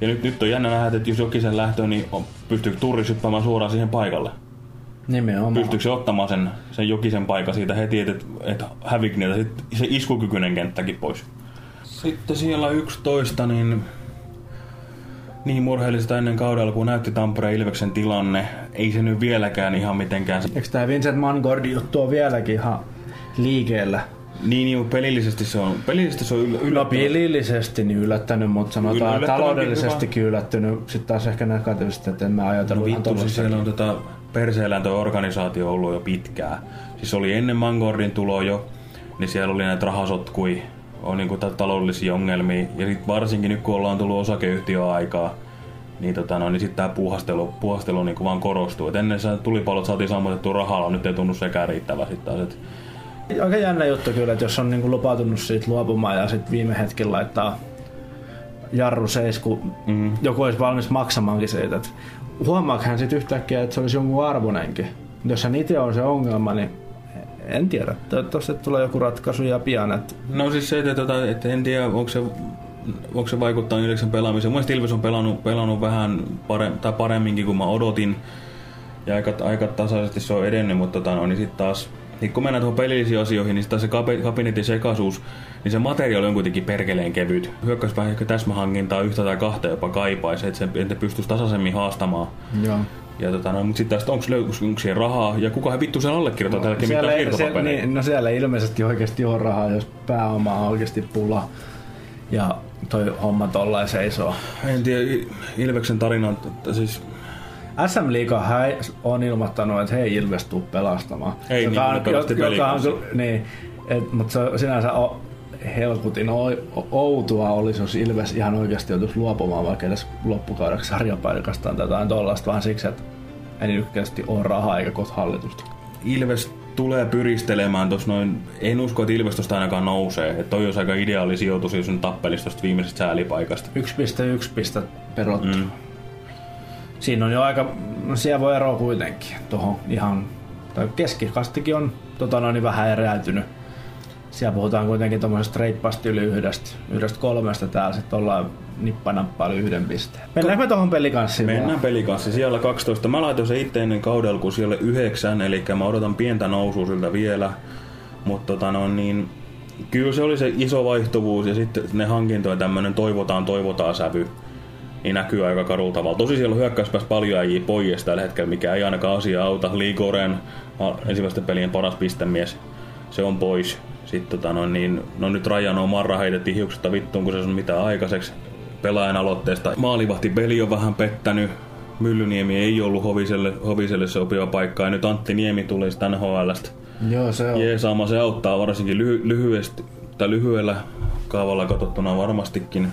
Ja nyt, nyt on jännä nähdä, että jos jokisen lähtö, niin on, pystyy turri syppäämään suoraan siihen paikalle.
Nimenomaan.
Pystyykö se ottamaan sen, sen jokisen paikan siitä heti, että, että hävikki niitä se iskukykyinen kenttäkin pois? Sitten siellä 11, niin niin murheellista ennen kaudella, kun näytti Tampereen Ilveksen tilanne. Ei se nyt vieläkään ihan mitenkään...
Eikö tämä Vincent Mangordi juttu on vieläkin ihan liikeellä?
Niin, niin pelillisesti se on, pelillisesti se on yl- yllättänyt.
No pelillisesti niin yllättänyt, mutta sanotaan Yl- taloudellisestikin yllättynyt. Sitten taas ehkä negatiivisesti, että en mä ajatellut
no, vittu, siis siellä on tota perseellään tuo organisaatio ollut jo pitkään. Siis oli ennen Mangordin tuloa jo, niin siellä oli näitä rahasotkui, on niin kuin taloudellisia ongelmia. Ja sitten varsinkin nyt kun ollaan tullut osakeyhtiöaikaa, niin, tota, no, niin sitten tämä puuhastelu, puuhastelu niin kuin vaan korostuu. Et ennen tulipalot saatiin sammutettua rahalla, nyt ei tunnu sekään riittävä sitten taas. Et...
Aika jännä juttu kyllä, että jos on niin kuin lupautunut siitä luopumaan ja sitten viime hetken laittaa jarru seis, kun mm. joku olisi valmis maksamaankin siitä. Huomaakohan sitten yhtäkkiä, että se olisi jonkun arvonenkin. Jos hän itse on se ongelma, niin en tiedä. Toivottavasti tulee joku ratkaisu ja pian. Että...
No siis se, että, että, että en tiedä, onko se onko se vaikuttaa Ilveksen pelaamiseen. Mielestäni Ilves on pelannut, pelannut vähän pare, tai paremminkin kuin mä odotin. Ja aika, aika tasaisesti se on edennyt, mutta tota, no, niin sitten taas niin kun mennään tuohon pelillisiin asioihin, niin sitten se kabinetin sekaisuus, niin se materiaali on kuitenkin perkeleen kevyt. Hyökkäyspäin ehkä täsmähankintaa yhtä tai kahta jopa kaipaisi, että se että pystyisi tasaisemmin haastamaan.
Joo.
Ja tota, no, mutta sitten onko, siellä rahaa ja kuka vittu sen allekirjoittaa no, tälläkin
mitään siellä, niin, No siellä ilmeisesti oikeasti on rahaa, jos pääoma on oikeasti pula. Ja toi homma tollain seisoo.
En tiedä, Ilveksen tarina, siis
SM Liiga on ilmoittanut, että hei Ilves tuu pelastamaan.
Ei joka niin, on, joka on,
niin, et, mutta se sinänsä on helkutin outoa olisi, jos Ilves ihan oikeasti joutuisi luopumaan vaikka edes loppukaudeksi sarjapaikastaan tai jotain tollaista, vaan siksi, että ei yksinkertaisesti ole rahaa eikä kohta hallitusta.
Ilves tulee pyristelemään tuossa noin, en usko, että Ilves tuosta ainakaan nousee. Että toi olisi aika ideaali sijoitus, jos nyt tappelisi tuosta viimeisestä säälipaikasta.
1,1 pistä perottu. Mm siinä on jo aika, no siellä voi eroa kuitenkin tuohon ihan, tai keskikastikin on tota noin, vähän eräytynyt. Siellä puhutaan kuitenkin tuommoisesta reippaasti yli yhdestä, yhdestä kolmesta täällä sitten ollaan nippanappailu yhden pisteen. Mennäänkö me tuohon pelikanssiin?
Mennään pelikanssiin. Siellä 12. Mä laitoin se itse ennen kaudella, kun siellä 9, eli mä odotan pientä nousua siltä vielä. Mutta tota no, niin, kyllä se oli se iso vaihtuvuus ja sitten ne hankintoja tämmöinen toivotaan, toivotaan sävy niin näkyy aika karulla tavalla. Tosi siellä on hyökkäyspäässä paljon äijiä pois tällä hetkellä, mikä ei ainakaan asia auta. Ligoren, ensimmäisten pelien paras pistemies, se on pois. Sitten tota, no, niin, no nyt Rajan on marra heitettiin hiuksesta vittuun, kun se on mitään aikaiseksi pelaajan aloitteesta. Maalivahti peli on vähän pettänyt. Myllyniemi ei ollut Hoviselle, Hoviselle sopiva paikka. Ja nyt Antti Niemi tuli tänne HLstä.
Joo, se on.
Jeesaama, se auttaa varsinkin lyhy- lyhyesti, tai lyhyellä kaavalla katsottuna varmastikin.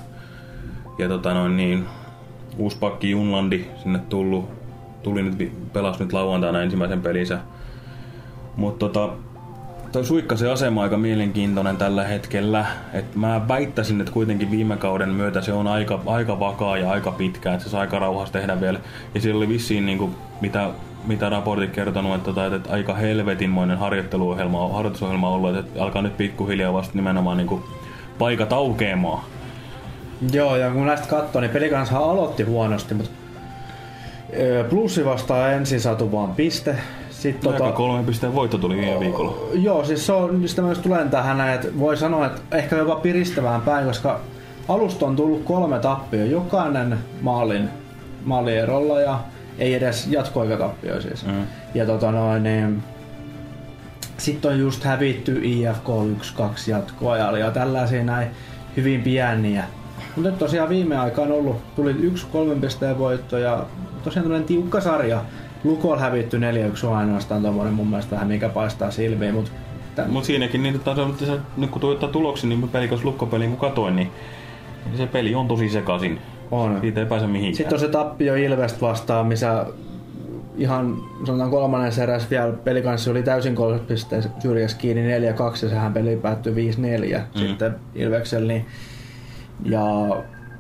Ja tota noin niin, uusi pakki Junlandi sinne tullut. Tuli nyt, pelasi nyt lauantaina ensimmäisen pelinsä. Mutta tota, toi Suikkasen asema aika mielenkiintoinen tällä hetkellä. Et mä väittäisin, että kuitenkin viime kauden myötä se on aika, aika vakaa ja aika pitkä, että se saa aika rauhassa tehdä vielä. Ja siellä oli vissiin, niin kuin, mitä, mitä raportit kertonut, että, tota, että, aika helvetinmoinen harjoitteluohjelma, harjoitusohjelma on ollut, että alkaa nyt pikkuhiljaa vasta nimenomaan niin kuin, paikat aukeamaan.
Joo, ja kun näistä katsoo, niin pelikansha aloitti huonosti, mutta plussi vastaan ensin saatu vaan piste.
Sitten tota, kolme pisteen voitto tuli viime viikolla.
Joo, siis se on, mistä myös tulen tähän, että voi sanoa, että ehkä jopa piristävään päin, koska alusta on tullut kolme tappia. Jokainen maalin, maalierolla ja ei edes jatkoaikatappio siis. Mm. Ja tota noin, niin, sitten on just hävitty IFK 1-2 jatkoajalla ja tällaisia näin hyvin pieniä mutta nyt tosiaan viime aikaan ollut, tuli yksi kolmen pisteen voitto ja tosiaan tämmöinen tiukka sarja. Lukol hävitty 4-1 on ainoastaan tommonen mun mielestä vähän mikä paistaa silmiin, mutta
Tämän... Mut siinäkin, niin, että se, nyt kun tuottaa tuloksia, niin pelikas lukkopeliin kun katoin, niin Se peli on tosi sekaisin.
On.
Siitä ei pääse mihinkään.
Sitten on se tappio Ilvest vastaan, missä ihan sanotaan kolmannen erässä vielä pelikanssi oli täysin kolme syrjässä kiinni 4-2 ja sehän peli päättyi 5-4 mm. sitten Ilveksellä. Niin, ja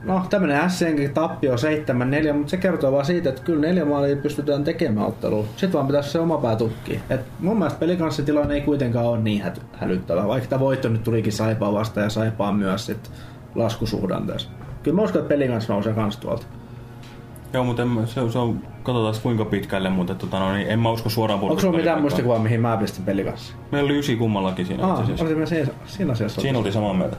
no tämmönen SCNkin tappio 7-4, mutta se kertoo vaan siitä, että kyllä neljä maalia pystytään tekemään otteluun. Sitten vaan pitäisi se oma pää tukki. Et mun mielestä pelikanssitilanne ei kuitenkaan ole niin hä- hälyttävä, vaikka tämä voitto nyt tulikin Saipaa vasta ja Saipaa myös sit laskusuhdanteessa. Kyllä mä uskon, että pelikanssi nousee kans tuolta.
Joo, mutta en, se, se on, katsotaan kuinka pitkälle, mutta tota, no, niin en mä usko suoraan
Onko sulla mitään muistikuvaa, mihin mä pistin pelikanssa?
Meillä oli ysi kummallakin siinä.
Aa,
itse
oli siinä, siinä asiassa.
Siinä oltiin samaa mieltä.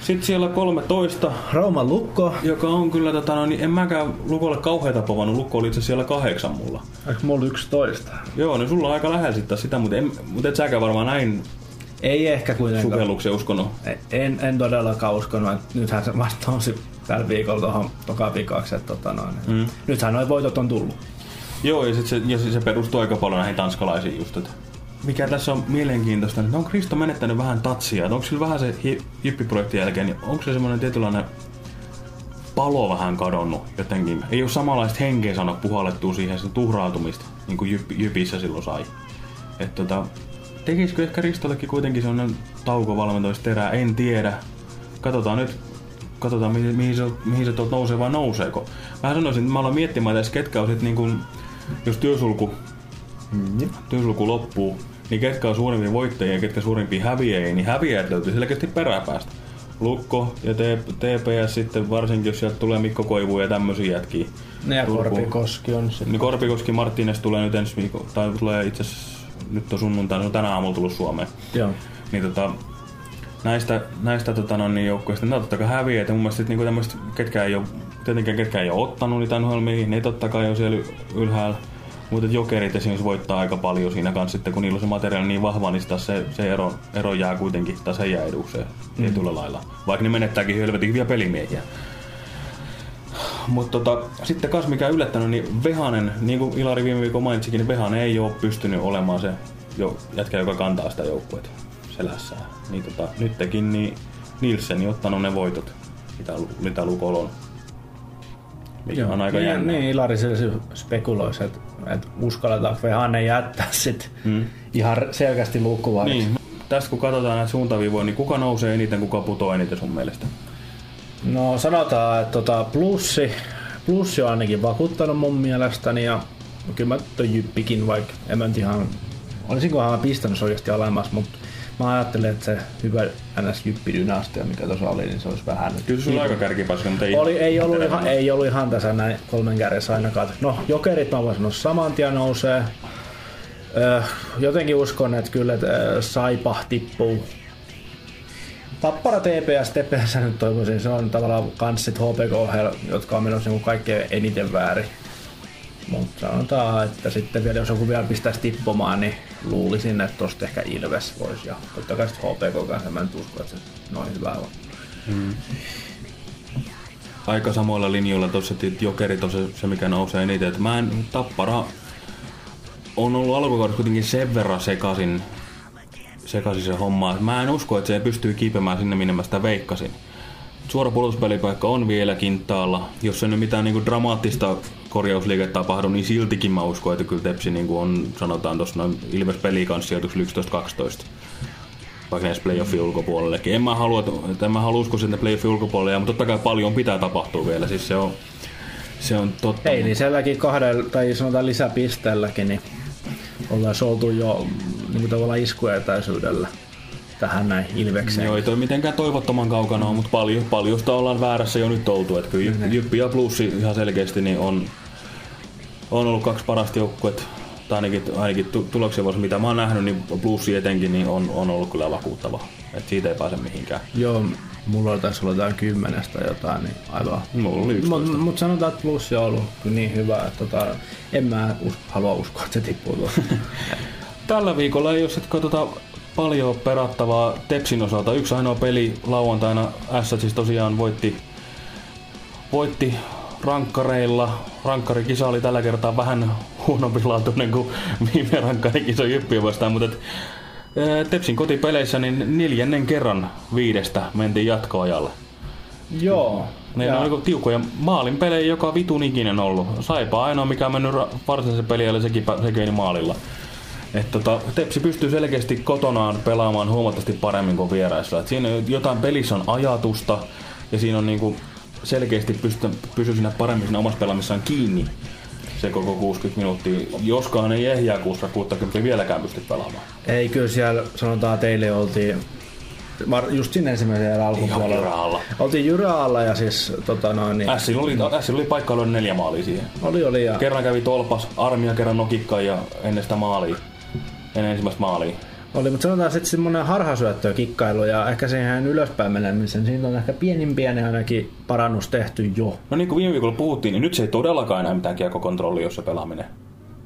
Sitten siellä 13,
Rauman Lukko.
joka on kyllä, tota, no, niin en mäkään Lukolle kauheita povannut. Lukko oli itse asiassa siellä kahdeksan mulla.
Eikö mulla 11?
Joo, niin sulla on aika lähellä sitten sitä, mutta, en, mutta et säkään varmaan näin
Ei ehkä kuitenkaan.
sukelluksen uskonut.
En, en todellakaan uskonut, että nythän se vasta on se tällä viikolla tuohon toka vikaksi, että tota noin. Mm. Nythän noin voitot on tullut.
Joo, ja, sit se, ja se perustuu aika paljon näihin tanskalaisiin just, että mikä tässä on mielenkiintoista, niin onko Kristo menettänyt vähän tatsia? Että onko sillä vähän se hi- jyppiprojektin jälkeen, niin onko se semmoinen tietynlainen palo vähän kadonnut jotenkin? Ei ole samanlaista henkeä saanut puhallettua siihen sen tuhrautumista, niin kuin jyp, jypissä silloin sai. Että tota, tekisikö ehkä Ristollekin kuitenkin sellainen taukovalmentoisterää, en tiedä. Katsotaan nyt, katsotaan mihin, mihin se, mihin se tuolta nousee vai nouseeko. Mä sanoisin, että mä aloin miettimään tässä, ketkä on sit niin kuin, jos työsulku,
Mm.
työsulku loppuu, niin ketkä on suurimpia voittajia ja ketkä suurimpia häviäjiä, niin häviäjät löytyy selkeästi peräpäästä. Lukko ja TPS sitten, varsinkin jos sieltä tulee Mikko Koivu ja tämmöisiä jätkiä.
Ne ja
Turkuun.
Korpikoski on se.
Niin Korpikoski Martínez tulee nyt ensi viikolla, tai tulee itse asiassa, nyt on sunnuntaina, se on tänä aamulla tullut Suomeen.
Joo.
Niin tota, näistä, näistä tota, no, niin joukkueista, ne on totta kai häviäjät, ja mun mielestä niinku tämmöistä, ketkä ei ole, tietenkään ketkä ei ole ottanut niitä ohjelmia, ne totta kai on siellä ylhäällä. Mutta jokerit esimerkiksi voittaa aika paljon siinä kanssa, sitten kun niillä on se materiaali niin vahva, niin taas se, se ero, ero jää kuitenkin, tai se jää edukseen mm. tietyllä lailla. Vaikka ne menettääkin helvetin hyviä pelimiehiä. Mutta tota, sitten kas mikä yllättänyt, niin Vehanen, niin kuin Ilari viime viikolla mainitsikin, niin Vehanen ei ole pystynyt olemaan se jo, jätkä, joka kantaa sitä joukkuetta selässään. Niin tota, nytkin niin Nielsen ottanut ne voitot, mitä, mitä Lukolla on. Mikä on aika
niin,
jännä.
Niin, Ilari spekuloisi, että, että uskalletaanko Vehanen jättää sit mm. ihan selkeästi lukkuvaiksi.
Niin. Tästä kun katsotaan näitä suuntaviivoja, niin kuka nousee eniten, kuka putoaa eniten sun mielestä?
No sanotaan, että tota, plussi, plussi on ainakin vakuuttanut mun mielestäni ja kyllä mä toi jyppikin, vaikka en mä nyt ihan, olisinkohan mä pistänyt se oikeasti alemmas, mutta mä ajattelin, että se hyvä ns jyppidynastia, mikä tuossa oli, niin se olisi vähän...
Kyllä sulla on aika kärkipaska, mutta ei...
Oli, ei, ollut ihan, ei ollut ihan tässä näin kolmen kärjessä ainakaan. No, jokerit mä voin sanoa saman tien nousee. Öö, jotenkin uskon, että kyllä että, öö, Saipa tippuu. Tappara TPS, TPS nyt toivoisin, se on tavallaan kans sit HPK, jotka on menossa niinku kaikkein eniten väärin. Mutta sanotaan, että sitten vielä jos joku vielä pistäisi tippumaan, niin luulisin, että tosta ehkä Ilves voisi. Ja totta kai HPK kanssa mä nyt uskon, että se noin hyvä on.
aika samoilla linjoilla tuossa, että jokerit on se, se mikä nousee eniten. Et mä en, tappara on ollut alkukaudessa kuitenkin sen verran sekaisin, sekaisin se homma, mä en usko, että se pystyy kiipemään sinne, minne mä sitä veikkasin. Suora puolustuspelipaikka on vielä kintaalla. Jos ei nyt mitään niinku dramaattista korjausliikettä tapahdu, niin siltikin mä uskon, että kyllä Tepsi niinku on, sanotaan tuossa noin Ilves pelikanssa sijoituksella 11-12 vaikka näissä playoffin ulkopuolellekin. En mä halua, että en mä halua uskoa sinne playoffin ulkopuolelle, mutta totta kai paljon pitää tapahtua vielä. Siis se on, se on totta.
Ei, niin sielläkin kahdella, tai sanotaan lisäpisteelläkin, niin ollaan oltu jo niin kuin tavallaan iskuetäisyydellä tähän näin Ilvekseen.
Joo, ei toi mitenkään toivottoman kaukana ole, mutta paljon, paljosta ollaan väärässä jo nyt oltu. Että kyllä Jyppi, Jyppi ja Plussi ihan selkeästi niin on, on ollut kaksi parasta joukkuetta. Tai ainakin, ainakin tu- tuloksia voisi, mitä mä oon nähnyt, niin Plussi etenkin niin on, on ollut kyllä vakuuttava. Et siitä ei pääse mihinkään.
Joo, mulla taisi olla jotain kymmenestä jotain, niin aivan.
Mulla oli 11.
Mutta mut sanotaan, että plussi on ollut kyllä niin hyvä, että tota, en mä us- halua uskoa, että se tippuu.
Tällä viikolla ei ole sitten katsota paljon perattavaa Tepsin osalta. Yksi ainoa peli lauantaina S siis tosiaan voitti, voitti rankkareilla. Rankkarikisa oli tällä kertaa vähän huonompi laatuinen kuin viime rankkarikisa Jyppiä vastaan, mutta et, ää, Tepsin kotipeleissä niin neljännen kerran viidestä mentiin jatkoajalle.
Joo.
Ne
Ja-
on niinku tiukkoja maalin pelejä joka vitun ikinen ollut. Saipa ainoa mikä on mennyt varsinaisen peliä, eli sekin, sekin maalilla. Et tota, Tepsi pystyy selkeästi kotonaan pelaamaan huomattavasti paremmin kuin vieraissa. Et siinä jotain pelissä on ajatusta ja siinä on niinku selkeästi pysty, pysyy siinä paremmin siinä omassa pelaamissaan kiinni se koko 60 minuuttia. Joskaan ei ehjää 60 vieläkään pysty pelaamaan.
Ei kyllä siellä sanotaan teille oltiin just siinä ensimmäisen alkupuolella.
jyräalla.
Oltiin jyräalla ja siis tota noin, niin,
Ässillä oli, Ässillä oli paikka lyödä neljä maalia siihen.
oli oli ja
Kerran kävi tolpas, armia kerran nokikka ja ennen sitä maalia. Ennen ensimmäistä maalia.
oli, mutta sanotaan sitten semmoinen harhasyöttö kikkailu ja ehkä siihen ylöspäin menemisen. Siitä on ehkä pienin pieni ainakin parannus tehty jo.
No niin kuin viime viikolla puhuttiin, niin nyt se ei todellakaan enää mitään kiekkokontrollia, jos se pelaaminen.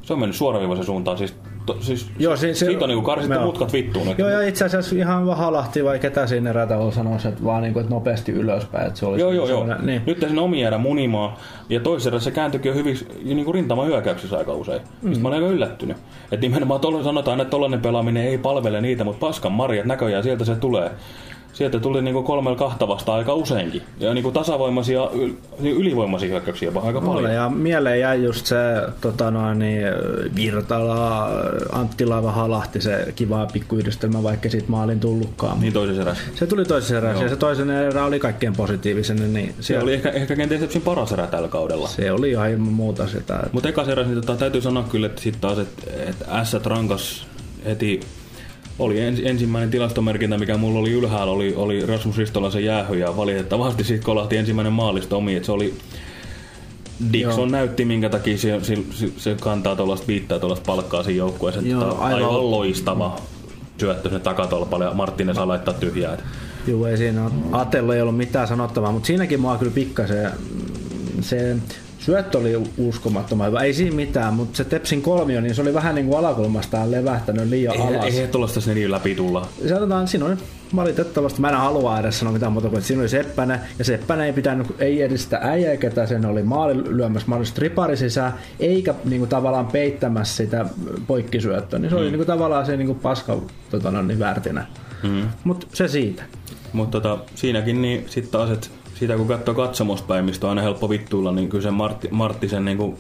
Se on mennyt suoraviivaisen suuntaan. Siis, to, siis
Joo, se, se,
siitä on niin karsittu
Joo.
mutkat vittuun.
Joo, ja itse asiassa ihan Vahalahti vai ketä siinä erätavolla sanoisi, että vaan niin kuin, että nopeasti ylöspäin. Että se olisi
Joo, joo, joo.
semmoinen- Niin.
Nyt sen omi jäädä munimaan. Ja toisessa se kääntyikin jo hyvin niin kuin rintaman hyökkäyksissä aika usein. Mm. Mistä mä olen aika yllättynyt. Että nimenomaan tolle sanotaan, että tollainen pelaaminen ei palvele niitä, mutta paskan marjat näköjään sieltä se tulee. Sieltä tuli niinku kolmella kahta vasta aika useinkin. Ja niinku tasavoimaisia, yl- ylivoimaisia hyökkäyksiä jopa aika paljon.
Ja mieleen jäi just se tota noin, niin, Virtala, Anttila, Vahalahti, se kiva pikkuyhdistelmä, vaikka siitä maalin tullutkaan.
Niin toisessa erässä.
Se tuli toisessa erässä ja se toisen erä oli kaikkein positiivinen, niin
Se
siellä,
oli ehkä, ehkä kenties Tepsin paras erä tällä kaudella.
se oli ihan ilman muuta sitä. että-
Mutta ekas eräs, niin tota, täytyy sanoa kyllä, että sitten taas, että et S rankas heti oli ens, ensimmäinen tilastomerkintä, mikä mulla oli ylhäällä, oli, oli Rasmus Ristolaisen jäähy ja valitettavasti sitten kolahti ensimmäinen maalista omi, että se oli Dixon
Joo.
näytti, minkä takia se, se, se, kantaa tuollaista viittaa tuollaista palkkaa siinä joukkueessa.
Joo,
aivan,
aivan-
loistava syöttö sinne takatolpalle ja Marttinen saa laittaa tyhjää.
Joo, ei siinä ole. Atella ei ollut mitään sanottavaa, mutta siinäkin mua kyllä pikkasen se syöttö oli uskomattoman hyvä. Ei siinä mitään, mutta se Tepsin kolmio, niin se oli vähän niin kuin alakulmastaan levähtänyt liian
Ei,
alas.
ei, ei tuollaista snedin läpi tulla.
Sanotaan, siinä oli valitettavasti, mä en halua edes sanoa mitään muuta kuin, että siinä oli Seppänen, ja Seppänen ei pitänyt, ei edes sitä äijää, ketä sen oli maali lyömässä maali stripari sisään, eikä niinku tavallaan peittämässä sitä poikkisyöttöä, niin se oli niinku tavallaan se niinku paska tota, no, niin väärtinä.
Mm.
Mutta se siitä.
Mutta tota, siinäkin niin sitten taas, että sitä kun katsoo katsomosta päin, mistä on aina helppo vittuilla, niin kyllä se Martti, Marttisen niin kuin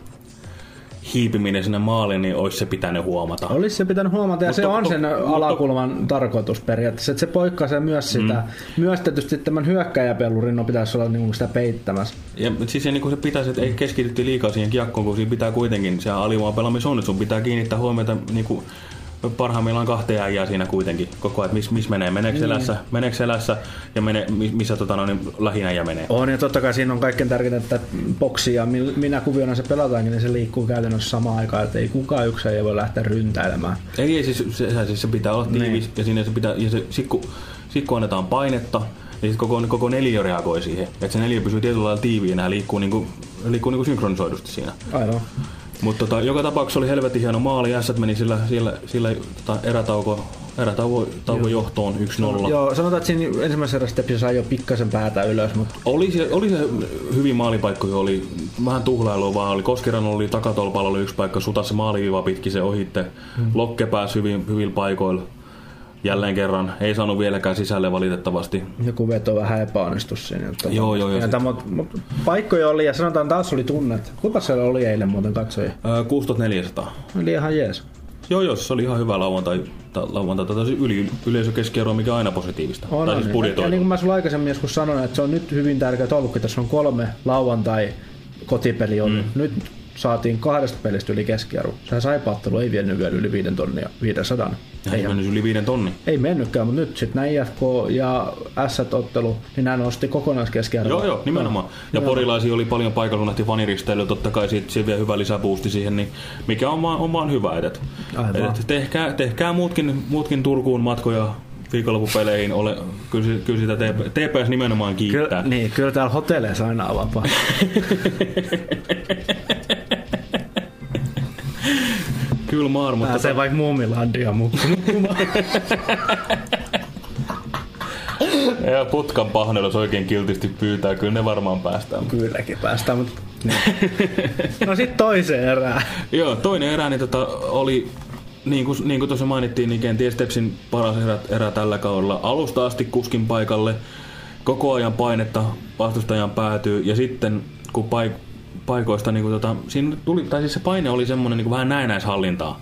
hiipiminen sinne maaliin, niin olisi se pitänyt huomata.
Olisi se pitänyt huomata, ja
Mutta-
se on sen
mutta-
alakulman tarkoitus periaatteessa, että se poikkaisee myös sitä. Mm. Myös tietysti tämän hyökkäjäpelurin no pitäisi olla niinku sitä peittämässä.
Ja siis se, niin kuin se pitäisi, että ei keskitytty liikaa siihen kiekkoon, kun siinä pitää kuitenkin, se alivoima pelaaminen on, että sun pitää kiinnittää huomiota niin kuin parhaimmillaan kahteen äijää siinä kuitenkin koko ajan, missä mis menee, meneekö selässä, meneekö selässä ja mene, mi- missä tota, no, niin lähinäjä menee.
On, ja totta kai siinä on kaikkein tärkeintä, että boksi ja mil- minä kuviona se pelataankin, niin se liikkuu käytännössä samaan aikaan, että ei kukaan yksin ei voi lähteä ryntäilemään.
Ei, ei siis, se, se, siis se pitää olla tiivis
Niin.
ja siinä se pitää, ja se, sit, kun, sit kun annetaan painetta, niin sit koko, koko neliö reagoi siihen. Että se neliö pysyy tietyllä lailla tiiviinä ja liikkuu, niinku, liikkuu niinku synkronisoidusti siinä.
Aivan.
Mutta tota, joka tapauksessa oli helvetin hieno maali. Ässät meni sillä, sillä, sillä tota, erätauko, erätauko tauko johtoon 1-0.
Joo, sanotaan, että siinä ensimmäisessä erässä Tepsi sai jo pikkasen päätä ylös, mutta
Oli se, oli se hyvin maalipaikkoja, oli vähän tuhlailua vaan, oli Koskiran oli takatolpalla oli yksi paikka, sutassa maaliviiva pitki se ohitte, hmm. Lokke pääsi hyvin, hyvin paikoilla. Jälleen kerran, ei saanut vieläkään sisälle valitettavasti.
joku veto vähän epäonnistui siinä. Että
Joo, joo, joo.
Ja mut, mut, paikkoja oli ja sanotaan taas oli tunnet. Kuinka siellä oli eilen muuten katsoja?
Öö, 6400.
Oli ihan jees.
Joo, joo, se oli ihan hyvä lauantai, ta, lauantai tai yli, yleisökeskiarvo, mikä on aina positiivista.
On,
tai
on.
siis
ja,
budjetoitu.
ja niin kuin mä sulla aikaisemmin joskus sanoin, että se on nyt hyvin tärkeää ollutkin. Tässä on kolme lauantai kotipeli ollut. Mm. Nyt saatiin kahdesta pelistä yli keskiarvo. Sehän saipaattelu ei vienyt vielä yli viiden tonnia, 500.
ei
Ei,
mennyt yli viiden tonni.
ei mennytkään, mutta nyt sitten näin IFK ja S-ottelu, niin nämä nosti kokonaiskeskiarvoa.
Joo, joo, nimenomaan. Ja porilaisia oli paljon paikalla, kun nähtiin faniristeilyä, totta kai siitä, siitä vielä hyvä lisäboosti siihen, niin mikä on vaan, on vaan hyvä. Et,
Aivan.
et, tehkää, tehkää muutkin, muutkin Turkuun matkoja viikonloppupeleihin. Ole, kyllä, kyllä sitä TP, TPS nimenomaan kiittää.
Kyllä, niin, kyllä täällä hotelleissa aina on vapaa.
Kyllä maar, mutta
Pääsee vaikka Muumilandia mukaan.
ja putkan pahnella, jos oikein kiltisti pyytää, kyllä ne varmaan päästään.
Kylläkin päästään, mutta... Niin. No sit toiseen erään.
Joo, toinen erä niin tota, oli, niin kuin, niin kuin tuossa mainittiin, niin kenties Tepsin paras erä, erä tällä kaudella. Alusta asti kuskin paikalle koko ajan painetta vastustajan päätyy ja sitten kun paik- paikoista niin kuin tota, siinä tuli, tai siis se paine oli semmoinen niin vähän näennäishallintaa.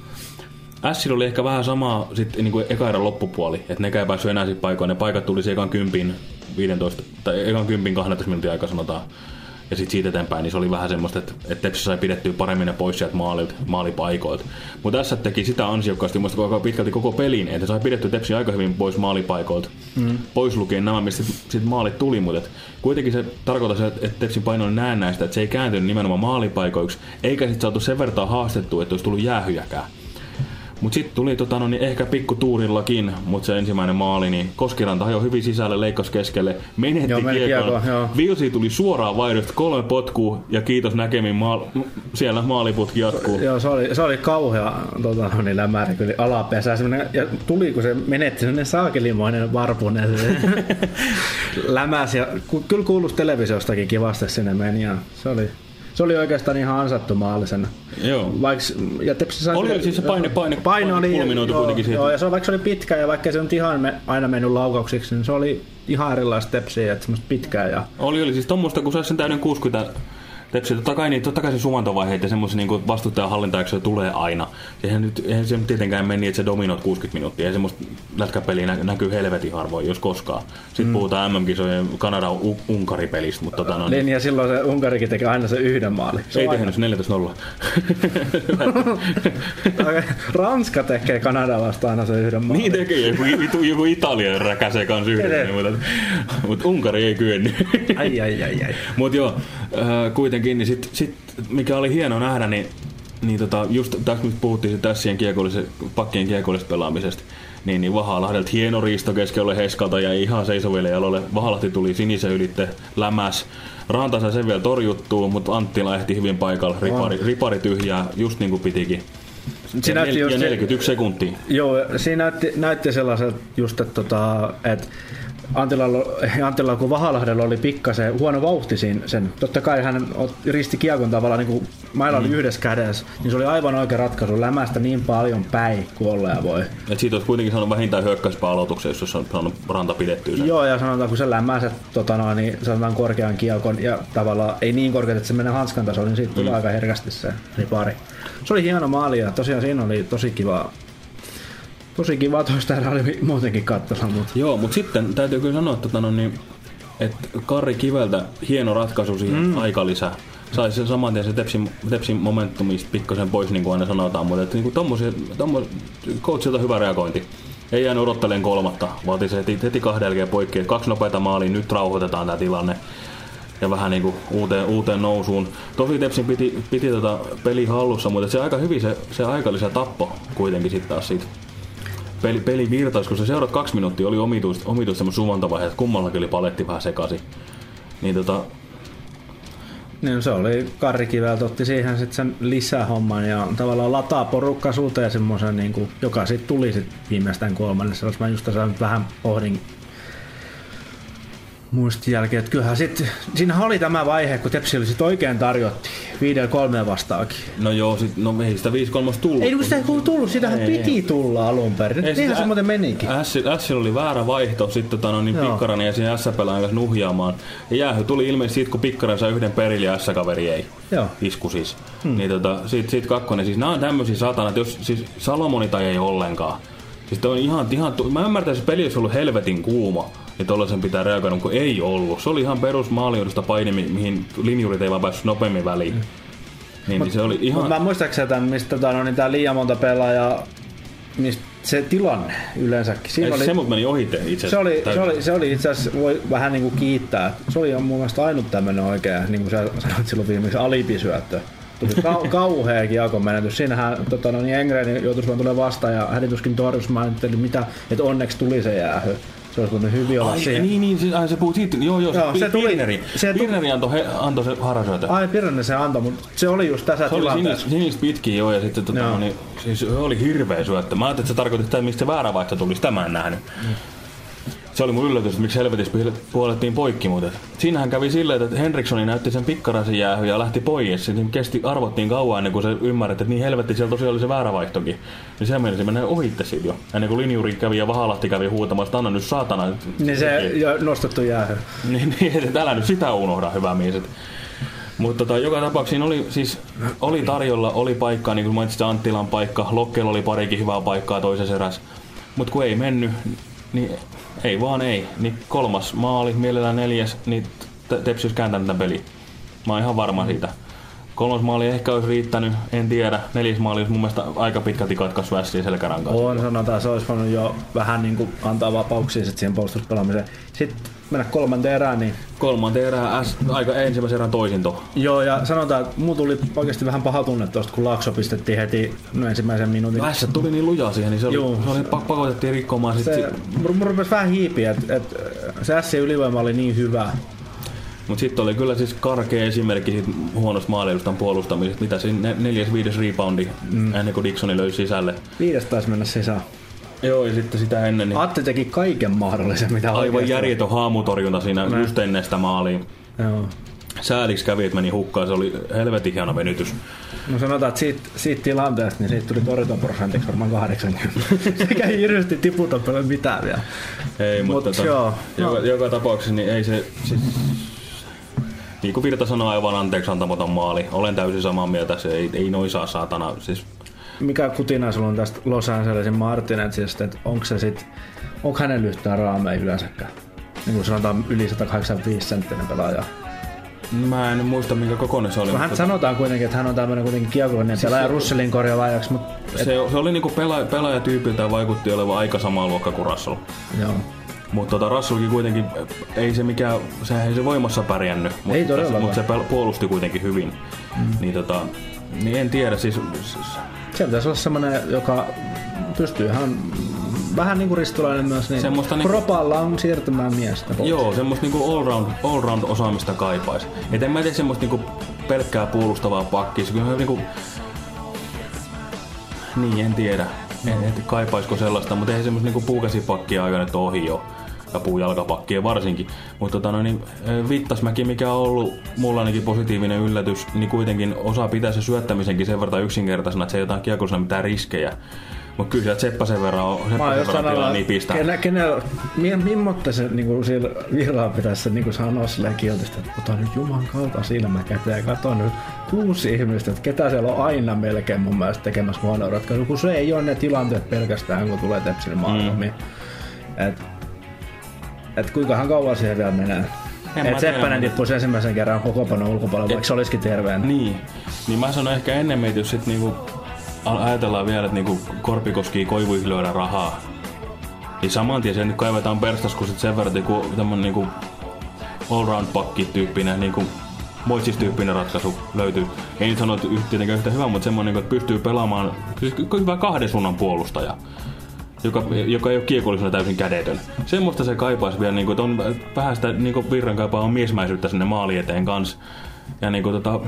Sillä oli ehkä vähän sama sitten niin kuin eka loppupuoli, että ne ei päässyt enää paikoin. Ne paikat tuli ekan kympin 15, tai ekan kympin 12 minuutin aika sanotaan. Ja sitten siitä eteenpäin, niin se oli vähän semmoista, että, että Tepsi sai pidettyä paremmin ne pois sieltä maalilta, maalipaikoilta. Mutta tässä teki sitä ansiokkaasti muista koko, pitkälti koko pelin, että sai pidetty Tepsi aika hyvin pois maalipaikoilta. Mm. Pois lukien nämä, mistä sit, sit maalit tuli, mutta et kuitenkin se tarkoittaa se, että Tepsin paino on näennäistä, että se ei kääntynyt nimenomaan maalipaikoiksi, eikä sitten saatu sen verran haastettua, että olisi tullut jäähyjäkään. Mutta sitten tuli tota, no, niin ehkä pikkutuurillakin, mutta se ensimmäinen maali, niin Koskiranta jo hyvin sisälle, leikkasi keskelle, menetti
Joo,
kiekon. Vilsi tuli suoraan vaihdosta, kolme potkua ja kiitos näkemin, maal- siellä maaliputki jatkuu.
Joo, se oli, se oli kauhea tota, niin lämäri kyllä alapesä. Ja tuli, kun se menetti semmoinen saakelimoinen varpunen. Se lämäsi ja kyllä kuuluisi televisiostakin kivasti sinne meni. Ja se oli, se oli oikeastaan ihan ansattu maalisena.
Joo.
Vaikka, ja Tepsi sai,
Oli siis se paine- paine- paine kulminoitu
joo,
kuitenkin siitä.
Joo, ja se, vaikka se oli pitkä ja vaikka se on ihan me, aina mennyt laukauksiksi, niin se oli ihan erilaista Tepsiä, että semmoista pitkää. Ja,
Oli, oli siis tommoista, kun saisi sen täyden 60 tepsiä. Totta kai, niin, totta kai se sumantovaiheet ja semmoisen niin vastustajan hallintajaksoja tulee aina. Eihän, nyt, eihän se tietenkään meni, että se dominoit 60 minuuttia. Ei semmoista lätkäpeliä nä- näkyy helvetin harvoin, jos koskaan. Sitten mm. puhutaan MM-kisojen Kanada-Unkari-pelistä, mutta tota, no,
niin, ja silloin se Unkarikin teki aina se yhden maali.
se ei tehnyt se 14-0.
aina- Ranska tekee Kanada vastaan aina se yhden maalin.
niin tekee, joku, joku, joku Italia räkäsee kans yhden, mutta, mutta Unkari ei kyennyt.
Ai, ai, ai, ai.
Mutta joo, äh, kuitenkin, niin sit, sit, mikä oli hieno nähdä, niin, niin tota, just tässä nyt puhuttiin tässien pakkien kiekollisesta pelaamisesta, niin, niin Vahalahdelta hieno riisto keskelle Heskalta ja ihan seisoville jaloille. Vahalahti tuli sinisen ylitte, lämäs. Ranta sai sen vielä torjuttua, mutta Anttila ehti hyvin paikalla. Ripari, ripari tyhjää, just niin kuin pitikin.
Se
ja, nel, ja
se-
41 sekuntia.
Joo, siinä näytti, näytti sellaiselta just, että, tota, että Antilalla, Antilalla kun Vahalahdella oli pikkasen huono vauhti siinä, sen, totta kai hän risti kiekon tavallaan niin kuin mailla oli yhdessä kädessä, niin se oli aivan oikea ratkaisu lämästä niin paljon päin kuin olleen voi.
Et siitä olisi kuitenkin saanut vähintään hyökkäyspää aloituksen, jos olisi saanut Ranta pidettyä sen.
Joo, ja sanotaan, kun sä lämmäset tota noin, niin sanotaan korkean kiekon ja tavallaan ei niin korkeat, että se menee hanskan tasolle, niin siitä tulee
Mm.
aika herkästi se ripari. Se oli hieno maali ja tosiaan siinä oli tosi kiva, tosi kiva toista erää oli muutenkin katsella, mutta
Joo, mutta sitten täytyy kyllä sanoa, että, tota, no, niin, että Karri Kiveltä hieno ratkaisu siihen mm. aikalisä. Sai sen saman tien se Tepsin, Tepsin momentumista pikkasen pois, niin kuin aina sanotaan, mutta että, niin kuin tommosia, tommos, coachilta hyvä reagointi. Ei jäänyt odottelemaan kolmatta, vaatii se heti, heti kahden jälkeen poikki, että kaksi nopeata maalia, nyt rauhoitetaan tämä tilanne ja vähän niin kuin uuteen, uuteen nousuun. Tosi Tepsin piti, piti tota peli hallussa, mutta se aika hyvin se, se aikalisä tappo kuitenkin sitten taas siitä peli, peli virtaus, kun se seuraat kaksi minuuttia oli omituista, omituista semmoista suvantovaihe, että kummallakin oli paletti vähän sekaisin. Niin tota,
Niin se oli Karri otti siihen sitten sen lisähomman ja tavallaan lataa porukka suuteen semmoisen, niin joka sitten tuli sit viimeistään kolmannessa. Mä just tässä vähän pohdin muistin jälkeen, että kyllähän sitten, siinähän oli tämä vaihe, kun Tepsille sit oikein tarjotti viidellä kolmeen vastaakin.
no joo, sit, no ei sitä 5-3 tullut.
Ei kun sitä ei tullut, sitähän
Ei,
piti
ei.
tulla alun perin.
Ei,
Niinhän se muuten menikin.
S, oli väärä vaihto, sitten tota, no, niin
Joo.
Pikkarainen ja siihen S-pelaajan kanssa nuhjaamaan. Ja jäähy tuli ilmeisesti siitä, kun Pikkarainen sai yhden perille ja S-kaveri ei.
Joo.
Isku siis. Hmm. Niin tota, sit, sit kakkonen. Siis nämä on tämmöisiä satana, että jos siis Salomoni tai ei ollenkaan. Siis on ihan, ihan, mä ymmärtäisin, että peli olisi ollut helvetin kuuma. Ja tollasen pitää reagoida, kun ei ollut. Se oli ihan perus maaliudusta paini, mi- mihin linjurit ei vaan päässyt nopeammin väliin. Niin, niin se oli ihan...
Mä muistaakseni tämän, mistä tota, no, niin tää liian monta pelaajaa, mistä se tilanne yleensäkin. Siinä
Ei,
oli,
se mut meni ohite itse
se oli, se oli, se oli itse asiassa, voi vähän niin kuin kiittää. Se oli mun mielestä ainut tämmöinen oikea, niin kuin sä sanoit silloin viimeksi, alipisyöttö. Tuli kau- kauhea kiekon menetys. Siinähän tota, no, niin Engren joutui vaan tulee vastaan ja hänen tuskin torjus. Mä ajattelin, mitä, että onneksi tuli se jäähy. Se olisi voinut hyvin olla
Ai,
siihen.
niin, niin, siis, ai, se puhuu siitä. Joo, joo,
Joo,
se,
se tuli-
Pirneri.
se tuli-
Pirneri antoi, he, antoi se harasyötä.
Ai Pirne se antoi, mutta se oli just tässä
Se oli
tilanteessa.
sinistä, sinistä pitkiä joo, ja sitten tota, no, niin, siis se oli hirveä syöttö. Mä ajattelin, että se tarkoitti sitä, mistä se väärä vaihto tulisi. Tämä en nähnyt. Se oli mun yllätys, että miksi helvetissä puolettiin poikki muuten. Siinähän kävi silleen, että Henrikssoni näytti sen pikkarasin jäähy ja lähti pois. Niin kesti arvottiin kauan ennen kuin se ymmärretti, että niin helvetti siellä tosiaan oli se väärä vaihtokin. Niin se menisi mennä ohitte siitä jo. Ennen kuin linjuri kävi ja Vahalahti kävi huutamassa, että anna nyt saatana.
Niin se jo nostettu jäähy.
niin, niin, että älä nyt sitä unohda, hyvä mies. Mutta tota, joka tapauksessa oli, siis, oli tarjolla, oli paikkaa, niin kuin mainitsit Anttilan paikka, Lokkeella oli parikin hyvää paikkaa toisessa erässä. Mutta kun ei mennyt, niin ei vaan ei. Niin kolmas maali, mielellään neljäs, niin Tepsi olisi kääntänyt tämän peli. Mä oon ihan varma siitä. Kolmas maali ehkä olisi riittänyt, en tiedä. Neljäs maali olisi mun mielestä aika pitkälti katkaisu vässiä selkärankaan.
On, sanotaan, se olisi voinut jo vähän niin kuin antaa vapauksia sit siihen puolustuspelaamiseen. Sitten mennä kolmanteen erään, niin...
Kolmanteen erään, S, aika ensimmäisen erään toisinto.
Joo, ja sanotaan, että mulla tuli oikeasti vähän paha tunne tuosta, kun Lakso pistettiin heti no ensimmäisen minuutin.
S tuli niin lujaa siihen, niin se oli, Joo. se oli pakotettiin rikkomaan.
Se, sit, sit... rupesi vähän hiipiä, että et, se S ylivoima oli niin hyvä,
mutta sitten oli kyllä siis karkea esimerkki siitä huonosta maalilustan puolustamisesta, mitä siinä neljäs, viides reboundi mm. ennen kuin Dixoni löysi sisälle.
Viides taisi mennä sisään.
Joo, ja sitten sitä ennen... Niin...
Atte teki kaiken mahdollisen, mitä
Aivan järjetön haamutorjunta siinä Näin. just ennen sitä maaliin.
Joo.
Sääliksi kävi, että meni hukkaan. Se oli helvetin hieno venytys.
No sanotaan, että siitä, siitä tilanteesta, niin siitä tuli torjuntaprosentiksi varmaan 80. Sekä hirveästi tiputa paljon mitään vielä.
Ei, mutta Mut, tota, joo. Joka, no. joka tapauksessa niin ei se... Siis, niin kuin Virta sanoi, aivan anteeksi antamaton maali. Olen täysin samaa mieltä, se ei, ei noin saa saatana. Siis...
Mikä kutina sulla on tästä Los Angelesin Martinezista, että onko se sit, onko hänen yhtään raameja yleensäkään? Niin kuin sanotaan yli 185 senttinen pelaaja.
Mä en muista minkä kokoinen se oli.
Hän mutta... sanotaan kuitenkin, että hän on tämmöinen kuitenkin kiekollinen siis pelaaja Russellin korjavaajaksi. Mutta
et... se, se, oli niinku pelaaja, pelaajatyypiltään vaikutti olevan aika samaa luokka kuin Russell.
Joo.
Mutta tota, Russellkin kuitenkin, ei se mikään, sehän ei se voimassa pärjännyt, mutta, mutta se puolusti kuitenkin hyvin. Mm. Niin, tota, niin en tiedä, siis...
Se pitäisi olla semmoinen, joka pystyy ihan vähän niin kuin ristolainen myös, niin semmoista niinku, propalla on siirtymään miestä pois.
Joo, semmoista niinku all-round, all-round osaamista kaipaisi. Et en mä tee semmoista niinku pelkkää puolustavaa pakkia, se kyllä niinku... Niin, en tiedä. En, en kaipaisiko sellaista, mutta ei semmoista niinku puukasipakkia aika nyt ohi jo ja puujalkapakkia varsinkin. Mutta tota, no, niin, Vittasmäki, mikä on ollut mulla ainakin positiivinen yllätys, niin kuitenkin osaa pitää se syöttämisenkin sen verran yksinkertaisena, että se ei jotain kiekossa mitään riskejä. Mutta kyllä sieltä Seppäsen verran on, Seppäsen verran tilaa niin pistää.
Kenellä, kenellä, mimmotta se niin siellä virraa pitäisi niin sanoa silleen kieltistä, että ota nyt Juman kautta silmä käteen ja katso nyt kuusi ihmistä, että ketä siellä on aina melkein mun mielestä tekemässä huonoa ratkaisua, kun se ei ole ne tilanteet pelkästään, kun tulee Tepsin maailmiin. Mm. Et, et kuinkahan kauan siihen vielä menee. Et Seppänen tippuisi ensimmäisen kerran koko panon ulkopuolella, vaikka se olisikin terveen.
Niin. Niin mä sanon ehkä enemmän, että jos sit niinku ajatellaan vielä, että niinku Korpikoski koivuihin lyödä rahaa, niin saman tien siellä nyt kaivetaan perstas, kun sit sen verran joku tämmönen niinku all-round pakki tyyppinen, niinku Moitsis-tyyppinen ratkaisu löytyy. Ei nyt sano, että tietenkään yhtä hyvä, mutta semmoinen, että pystyy pelaamaan siis hyvä kahden suunnan puolustaja joka, joka ei ole kiekollisena täysin kädetön. Semmoista se kaipaisi vielä, niin kuin, että on vähän sitä niin virran kaipaa on miesmäisyyttä sinne maali eteen kanssa. Ja niin kuin, tota,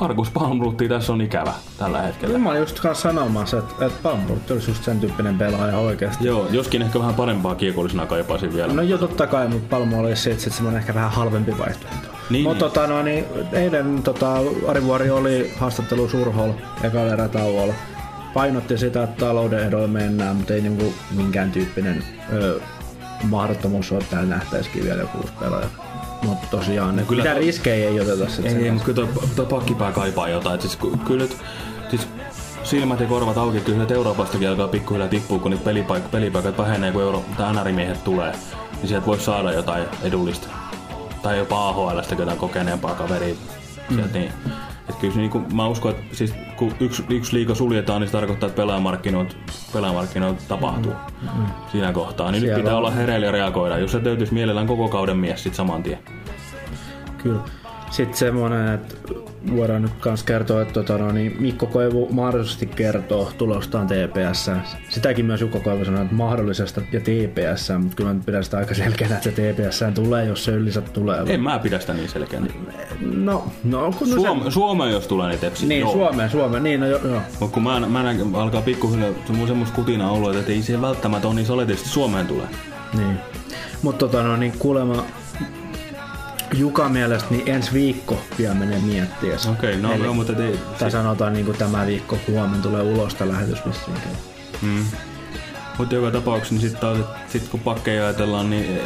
Markus Palmrutti tässä on ikävä tällä hetkellä.
Mä olin just kanssa sanomassa, että, että Palmrutti olisi just sen tyyppinen pelaaja oikeasti.
Joo, joskin ehkä vähän parempaa kiekollisena kaipaisin vielä.
No joo, totta kai, mutta Palmu oli se, että se on ehkä vähän halvempi vaihtoehto. Niin, mutta niin. Tota, no, niin, eilen tota, Ari Vuori oli haastattelu Surhol ekalla erätauolla. Painotti sitä, että talouden ehdoilla mennään, mutta ei niinku minkään tyyppinen ö, mahdottomuus ole, että täällä nähtäisikin vielä joku pelaaja. Mutta tosiaan, no, kyllä mitä riskejä ei oteta sitten.
Ei, ei mutta kyllä tuo, pakkipää kaipaa jotain. siis, kyllä nyt, siis silmät ja korvat auki, kyllä nyt Euroopastakin alkaa pikkuhiljaa tippua, kun niitä pelipaik- pelipaikat vähenee, kun Euro- tai NR-miehet tulee. Niin sieltä voisi saada jotain edullista. Tai jopa AHLstä jotain kokeneempaa kaveria. Mm. Sieltä, niin et kyllä se, niin kuin, mä uskon, että siis, kun yksi, yksi liiga suljetaan, niin se tarkoittaa, että pelaajamarkkinoit, pelaajamarkkinoit tapahtuu mm. Mm. siinä kohtaa. Niin Siellä nyt pitää on. olla hereillä ja reagoida, jos se täytyisi mielellään koko kauden mies sitten saman tien.
Kyllä. Sitten semmoinen, että voidaan nyt myös kertoa, että tota, no, niin Mikko Koivu mahdollisesti kertoo tulostaan TPS. Sitäkin myös Jukko Koivu sanoi, että mahdollisesta ja TPS, mutta kyllä mä pidän sitä aika selkeänä, että TPS tulee, jos se ylisä tulee.
En mä pidä sitä niin selkeänä.
No, no kun
Suome, se... Suomeen jos tulee, niin tepsi.
Niin, joo. Suomeen, Suomeen, niin no joo. joo.
Mutta kun mä, mä näin, alkaa pikkuhiljaa, semmoista kutina ollut, että ei se välttämättä ole niin soletisesti Suomeen tulee.
Niin. Mutta tota, no, niin kuulemma Juka mielestä niin ensi viikko vielä menee miettiä.
Okei, no
Eli-
joo, mutta ei...
Tai sanotaan niin kuin tämä viikko, huomenna tulee ulos tämä lähetys vissiinkin.
Mm. Mutta joka tapauksessa, niin sitten taas, sit kun pakkeja ajatellaan, niin eh,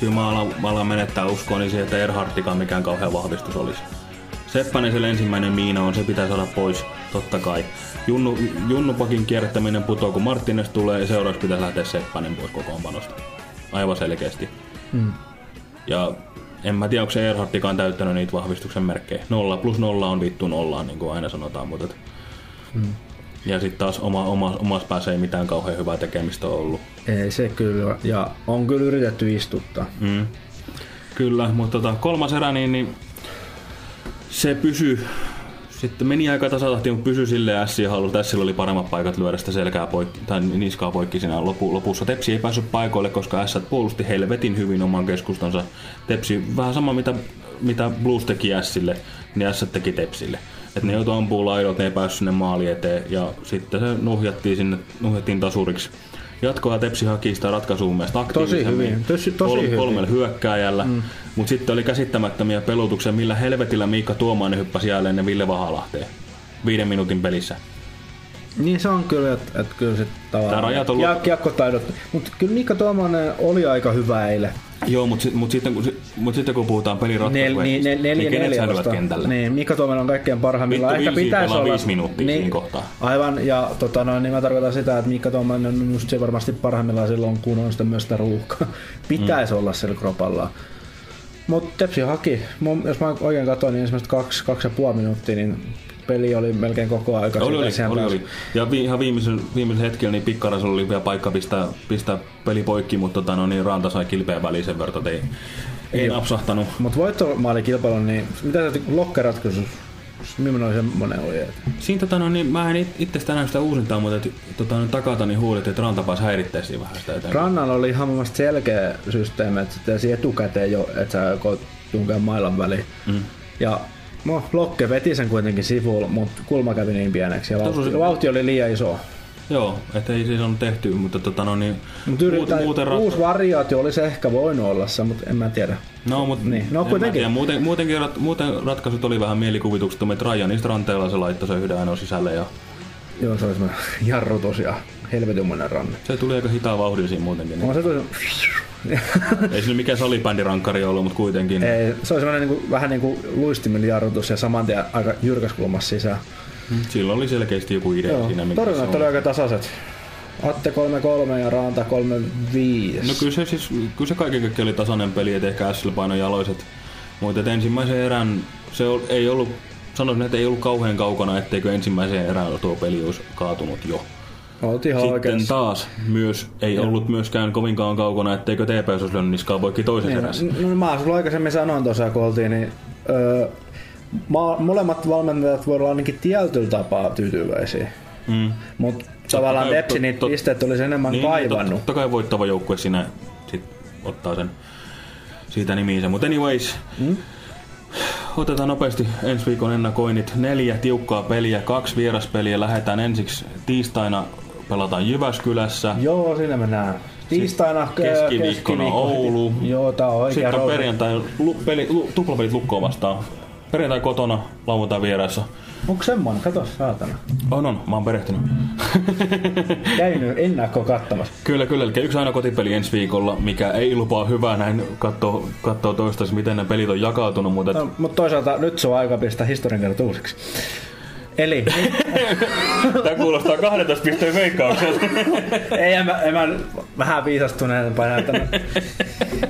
kyllä mä alan, mä alan menettää uskoa niin siihen, että Erhardtikaan mikään kauhean vahvistus olisi. Seppänen siellä ensimmäinen miina on, se pitää saada pois, totta kai. Junnu, Junnupakin kierrättäminen putoaa, kun Martines tulee ja seuraavaksi pitää lähteä Seppänen pois kokoonpanosta. Aivan selkeästi.
Mm.
Ja en mä tiedä, onko se Erhardtikaan täyttänyt niitä vahvistuksen merkkejä. Nolla plus nolla on vittu nollaan, niin kuin aina sanotaan, mutta... et-
Mm.
Ja sitten taas oma, oma, omassa päässä ei mitään kauhean hyvää tekemistä ole ollut.
Ei se kyllä, ja on kyllä yritetty istuttaa.
Mm. Kyllä, mutta tota, kolmas erä, niin, niin se pysy sitten meni aika tasatahti, mutta pysy silleen ässiä hallussa. Tässä oli paremmat paikat lyödä sitä selkää poikki, tai niskaa poikki siinä lopu, lopussa. Tepsi ei päässyt paikoille, koska ässät puolusti helvetin hyvin oman keskustonsa. Tepsi vähän sama mitä, mitä Blues teki ässille, niin ässät teki Tepsille. Et ne joutui ampuu laidot, ne ei päässyt sinne maali eteen, ja sitten se nuhjattiin sinne, nuhjattiin tasuriksi. Jatkoa Tepsi haki sitä ratkaisua mielestä aktiivisemmin.
hyvin, tosi- tosi
Kol-
hyvin.
kolmella hyökkääjällä. Mm. Mutta sitten oli käsittämättömiä pelutuksia, millä helvetillä Miikka Tuomainen hyppäsi jälleen ne Ville Vahalahteen. Viiden minuutin pelissä.
Niin se on kyllä, että et kyllä se tavallaan... Ja,
luot-
kiekkotaidot. Mutta kyllä Mikko Tuomanen oli aika hyvä eilen.
Joo, mutta sit, mut sitten, kun, mut sitten kun puhutaan pelin
Nel,
ratkaisuja,
niin, ne, neljä,
niin kenet
neljä
säilyvät kentällä?
Niin, Mikko Tuomanen on kaikkein parhaimmillaan.
Vittu,
Ehkä pitäisi olla...
viisi minuuttia siinä kohtaa.
Aivan, ja tota, no, niin mä tarkoitan sitä, että Mikko Tuomanen on just se varmasti parhaimmillaan silloin, kun on sitä myös sitä ruuhkaa. pitäisi mm. olla sillä kropalla. Mutta Tepsi haki, Mun- jos mä oikein katsoin, niin ensimmäiset kaksi, kaksi ja puoli minuuttia, niin peli oli melkein koko aika.
Oli, oli, oli,
pääsi.
oli. Ja vi, ihan viimeisen, viimeisen hetkellä niin Pikkarasella oli vielä paikka pistää, pistää peli poikki, mutta tota, no, niin Ranta sai kilpeä väliin sen verran, että ei, ei napsahtanut.
Mutta voittomaalikilpailu, niin mitä se lokkeratkaisu, millainen semmoinen oli? Että...
Siinä tota, no, niin, mä en it- itse sitä näy sitä uusintaa, mutta et, tota, no, takatani huulit, että Ranta pääsi häiritteä siinä vähän sitä eteenpäin.
Rannalla oli ihan mun selkeä systeemi, että tiesi etukäteen jo, että sä joko tunkee mailan väliin.
Mm.
Ja no, Lokke veti sen kuitenkin sivulla, mutta kulma kävi niin pieneksi ja vauhti, vauhti oli liian iso.
Joo, että ei siis on tehty, mutta tota, no, niin,
Mut
muuten,
yritetään,
muuten
uusi variaatio olisi ehkä voinut olla se, mutta en mä tiedä.
No, mutta
Niin, no kuitenkin.
Tiedä. Muuten, muutenkin rat, muuten ratkaisut oli vähän mielikuvitukset, että Rajanista ranteella se laittoi se yhden ainoa sisälle ja
Joo, se oli semmoinen jarru tosiaan, helvetinmoinen ranne.
se tuli aika hitaan vauhdilla siinä muutenkin. Niin.
No, se, tuli...
Ei sillä mikään salibändirankkari ollut, mutta kuitenkin.
Ei, se oli semmoinen niin kuin, vähän niin kuin luistimen jarrutus ja saman tien aika jyrkäs kulmassa sisään.
Silloin oli selkeästi joku idea
Joo,
siinä. mikä se
torjunnat oli aika tasaiset. Atte 3-3 ja Ranta 3-5.
No kyllä se, siis, kyllä se kaiken kaikkiaan oli tasainen peli, että ehkä Ashley painoi jaloiset. Mutta ensimmäisen erän se ei ollut, sanoisin, että ei ollut kauhean kaukana, etteikö ensimmäiseen erään tuo peli olisi kaatunut jo.
Oltiin ihan
Sitten
oikein.
taas myös ei ollut myöskään kovinkaan kaukana, etteikö TPS olisi lyönyt niskaa poikki toisessa erässä.
Niin, no, mä sulla aikaisemmin sanoin tuossa, kun oltiin, niin öö, ma- molemmat valmentajat voivat olla ainakin tietyllä tapaa tyytyväisiä.
Mm.
Mutta tavallaan Tepsi
tot-
niitä
tot-
pisteet olisi enemmän
Niin,
kaivannut.
Totta kai voittava joukkue siinä sit ottaa sen siitä nimiinsä. Mutta anyways,
Mm?
otetaan nopeasti ensi viikon ennakoinnit. Neljä tiukkaa peliä, kaksi vieraspeliä. Lähdetään ensiksi tiistaina, pelataan Jyväskylässä.
Joo, siinä mennään. Tiistaina
Keskiviikkona Oulu.
Joo, tää on oikein
Sitten on perjantai, lu, peli, lu, tuplapelit lukkoon vastaan. Perjantai kotona, lauantai vieraissa.
Onko semmonen? Kato, saatana.
On, on, mä oon perehtynyt.
Käynyt ennakko kattamassa.
Kyllä, kyllä. Eli yksi aina kotipeli ensi viikolla, mikä ei lupaa hyvää näin katsoo toistaiseksi, miten ne pelit on jakautunut, mutta
No, mutta toisaalta nyt se on aika pistää historiankirjat uusiksi. Eli,
tämä kuulostaa 12 pisteen veikkaukselta.
ei en mä, en mä vähän viisastuneempaa tänään.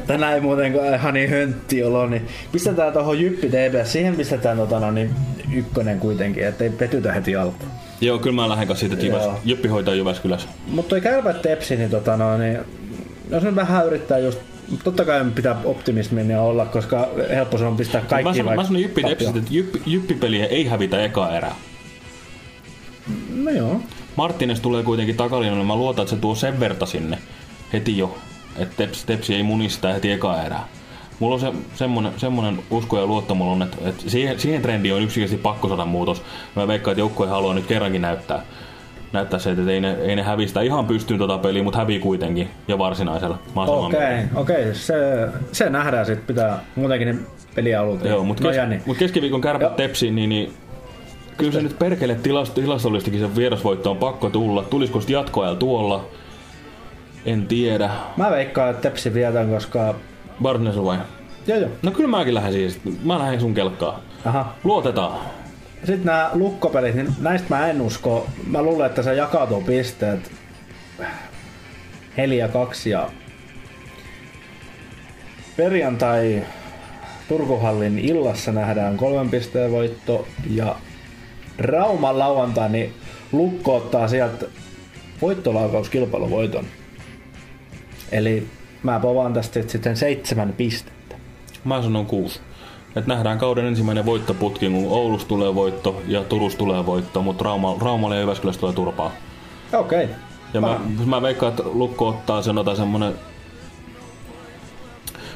Tänään ei muutenkaan ihan niin höntti olo, niin pistetään tuohon Jyppi TBS, siihen pistetään tota, no, niin ykkönen kuitenkin, ettei petytä heti alkuun.
Joo, kyllä mä lähden siitä, että Jyväs. Jyppi hoitaa Jyväskylässä.
Mutta toi kärpät tepsi, niin, tota, no, niin jos nyt vähän yrittää just Totta kai pitää optimismia olla, koska helppo se on pistää kaikki
Mä sanon, mä
vaikka
sanon Jyppi. Tepsit, että Jyppi, Jyppipeliä ei hävitä eka erää.
No joo.
Martines tulee kuitenkin takalinjalle, mä luotan, että se tuo sen verta sinne heti jo, että Tepsi, tepsi ei munista heti eka erää. Mulla on se, semmonen, semmonen usko ja luotto mulla on, että, että siihen, siihen trendiin on yksinkertaisesti pakko saada muutos. Mä veikkaan, että joukkue haluaa nyt kerrankin näyttää. näyttää se, että ei ne, ei ne hävistä ihan pystyyn tota peliä, mutta hävii kuitenkin ja varsinaisella. Samaa
Okei,
mieltä.
okei, se, se nähdään sitten, pitää muutenkin ne pelialut.
Joo, mutta
no,
kes,
niin.
mut keskiviikon kärpät tepsiin, niin, niin kyllä se nyt perkele tilast, tilastollistikin se vierasvoitto on pakko tulla. Tulisiko sitten jatkoajalla tuolla? En tiedä.
Mä veikkaan, että Tepsi vietän, koska...
Barnes vai?
Joo, joo.
No kyllä mäkin lähden siis. Mä lähden sun kelkkaan.
Aha.
Luotetaan.
Sitten nämä lukkopelit, niin näistä mä en usko. Mä luulen, että se jakautuu pisteet. Heli ja kaksi ja perjantai Turkuhallin illassa nähdään kolmen pisteen voitto ja Rauman lauantai, niin Lukko ottaa sieltä voittolaukauskilpailun voiton. Eli mä povaan tästä sit sitten seitsemän pistettä.
Mä sanon kuusi. Et nähdään kauden ensimmäinen voittoputki, kun Oulusta tulee voitto ja Turusta tulee voitto, mutta Rauma, Raumalle ja Jyväskylästä tulee turpaa.
Okei.
Ja mä, mä veikkaan, että Lukko ottaa sen ota semmonen...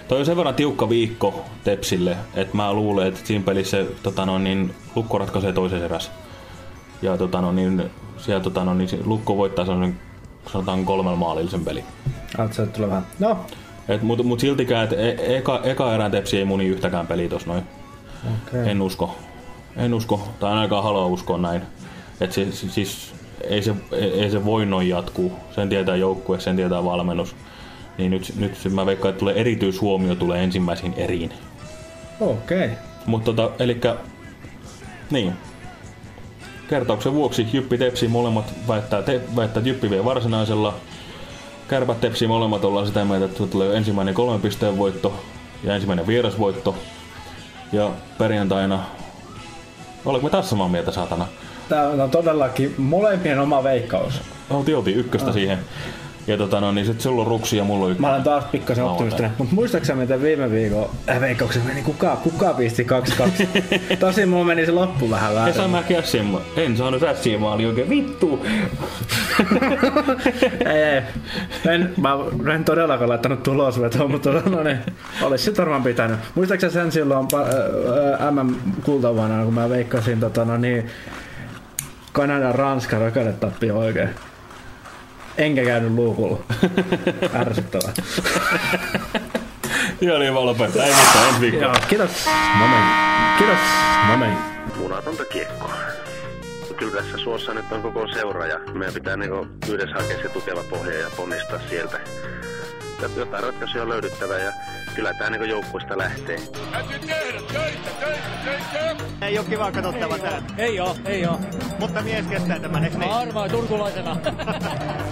Toi on sen verran tiukka viikko Tepsille, että mä luulen, että siinä pelissä tota no, niin Lukko ratkaisee toisen eräs. Ja tota no, niin, siellä tota no, niin, Lukko voittaa sellaisen sanotaan kolmella maalilla sen peli.
Alta se tulee vähän. No,
Et, mut, mut siltikään, että e- eka, eka erän Tepsi ei muni yhtäkään peliä tossa noin.
okei.
En usko. En usko, tai ainakaan halua uskoa näin. Et se, si- siis ei se, ei ei se voi noin jatkuu. Sen tietää joukkue, sen tietää valmennus. Niin nyt, nyt se- mä veikkaan, että tulee erityishuomio tulee ensimmäisiin eriin.
Okei.
Mutta tota, elikkä, niin. Kertauksen vuoksi Jyppi Tepsi molemmat väittää, te, väittää että Jyppi vie varsinaisella. Kärpät Tepsi molemmat ollaan sitä mieltä, että tulee ensimmäinen kolmen pisteen voitto ja ensimmäinen vierasvoitto. Ja perjantaina, oliko me tässä samaa mieltä saatana?
Tää on todellakin molempien oma veikkaus.
Oltiin, oltiin ykköstä siihen. Ja tota no, niin sit sulla on ruksi ja mulla on
Mä olen taas pikkasen optimistinen. Mutta muistaaksä miten viime viikon äh, veikkauksen meni? Kuka, kuka pisti 2-2? Tosin mulla meni se loppu vähän väärin.
Mäki ässiin, ma- en saanut ässiin maali oikein vittu.
ei, ei. En, mä en todellakaan laittanut tulosvetoa, mutta no niin, olisi se varmaan pitänyt. Muistaaksä sen silloin äh, MM-kultavuonna, kun mä veikkasin tota, no niin, Kanadan Ranska rakennetappi oikein. Enkä käynyt luukulla. Ärsyttävää.
Joo niin, vaan lopettaa. Ei mitään, ensi viikkoa.
Joo, kiitos. No niin. Kiitos. No niin.
punatonta kiekkoa. Kyllä tässä suossa nyt on koko seura ja meidän pitää niinku yhdessä hakea se tukeva pohja ja ponnistaa sieltä. Jotain ratkaisuja on löydyttävä ja kyllä tämä niinku joukkueesta lähtee.
Täytyy tehdä töitä, töitä, töitä.
Ei oo kiva katsottava tää.
Ei oo, ei oo.
Mutta mies kestää tämän, eikö niin?
Harmaa turkulaisena.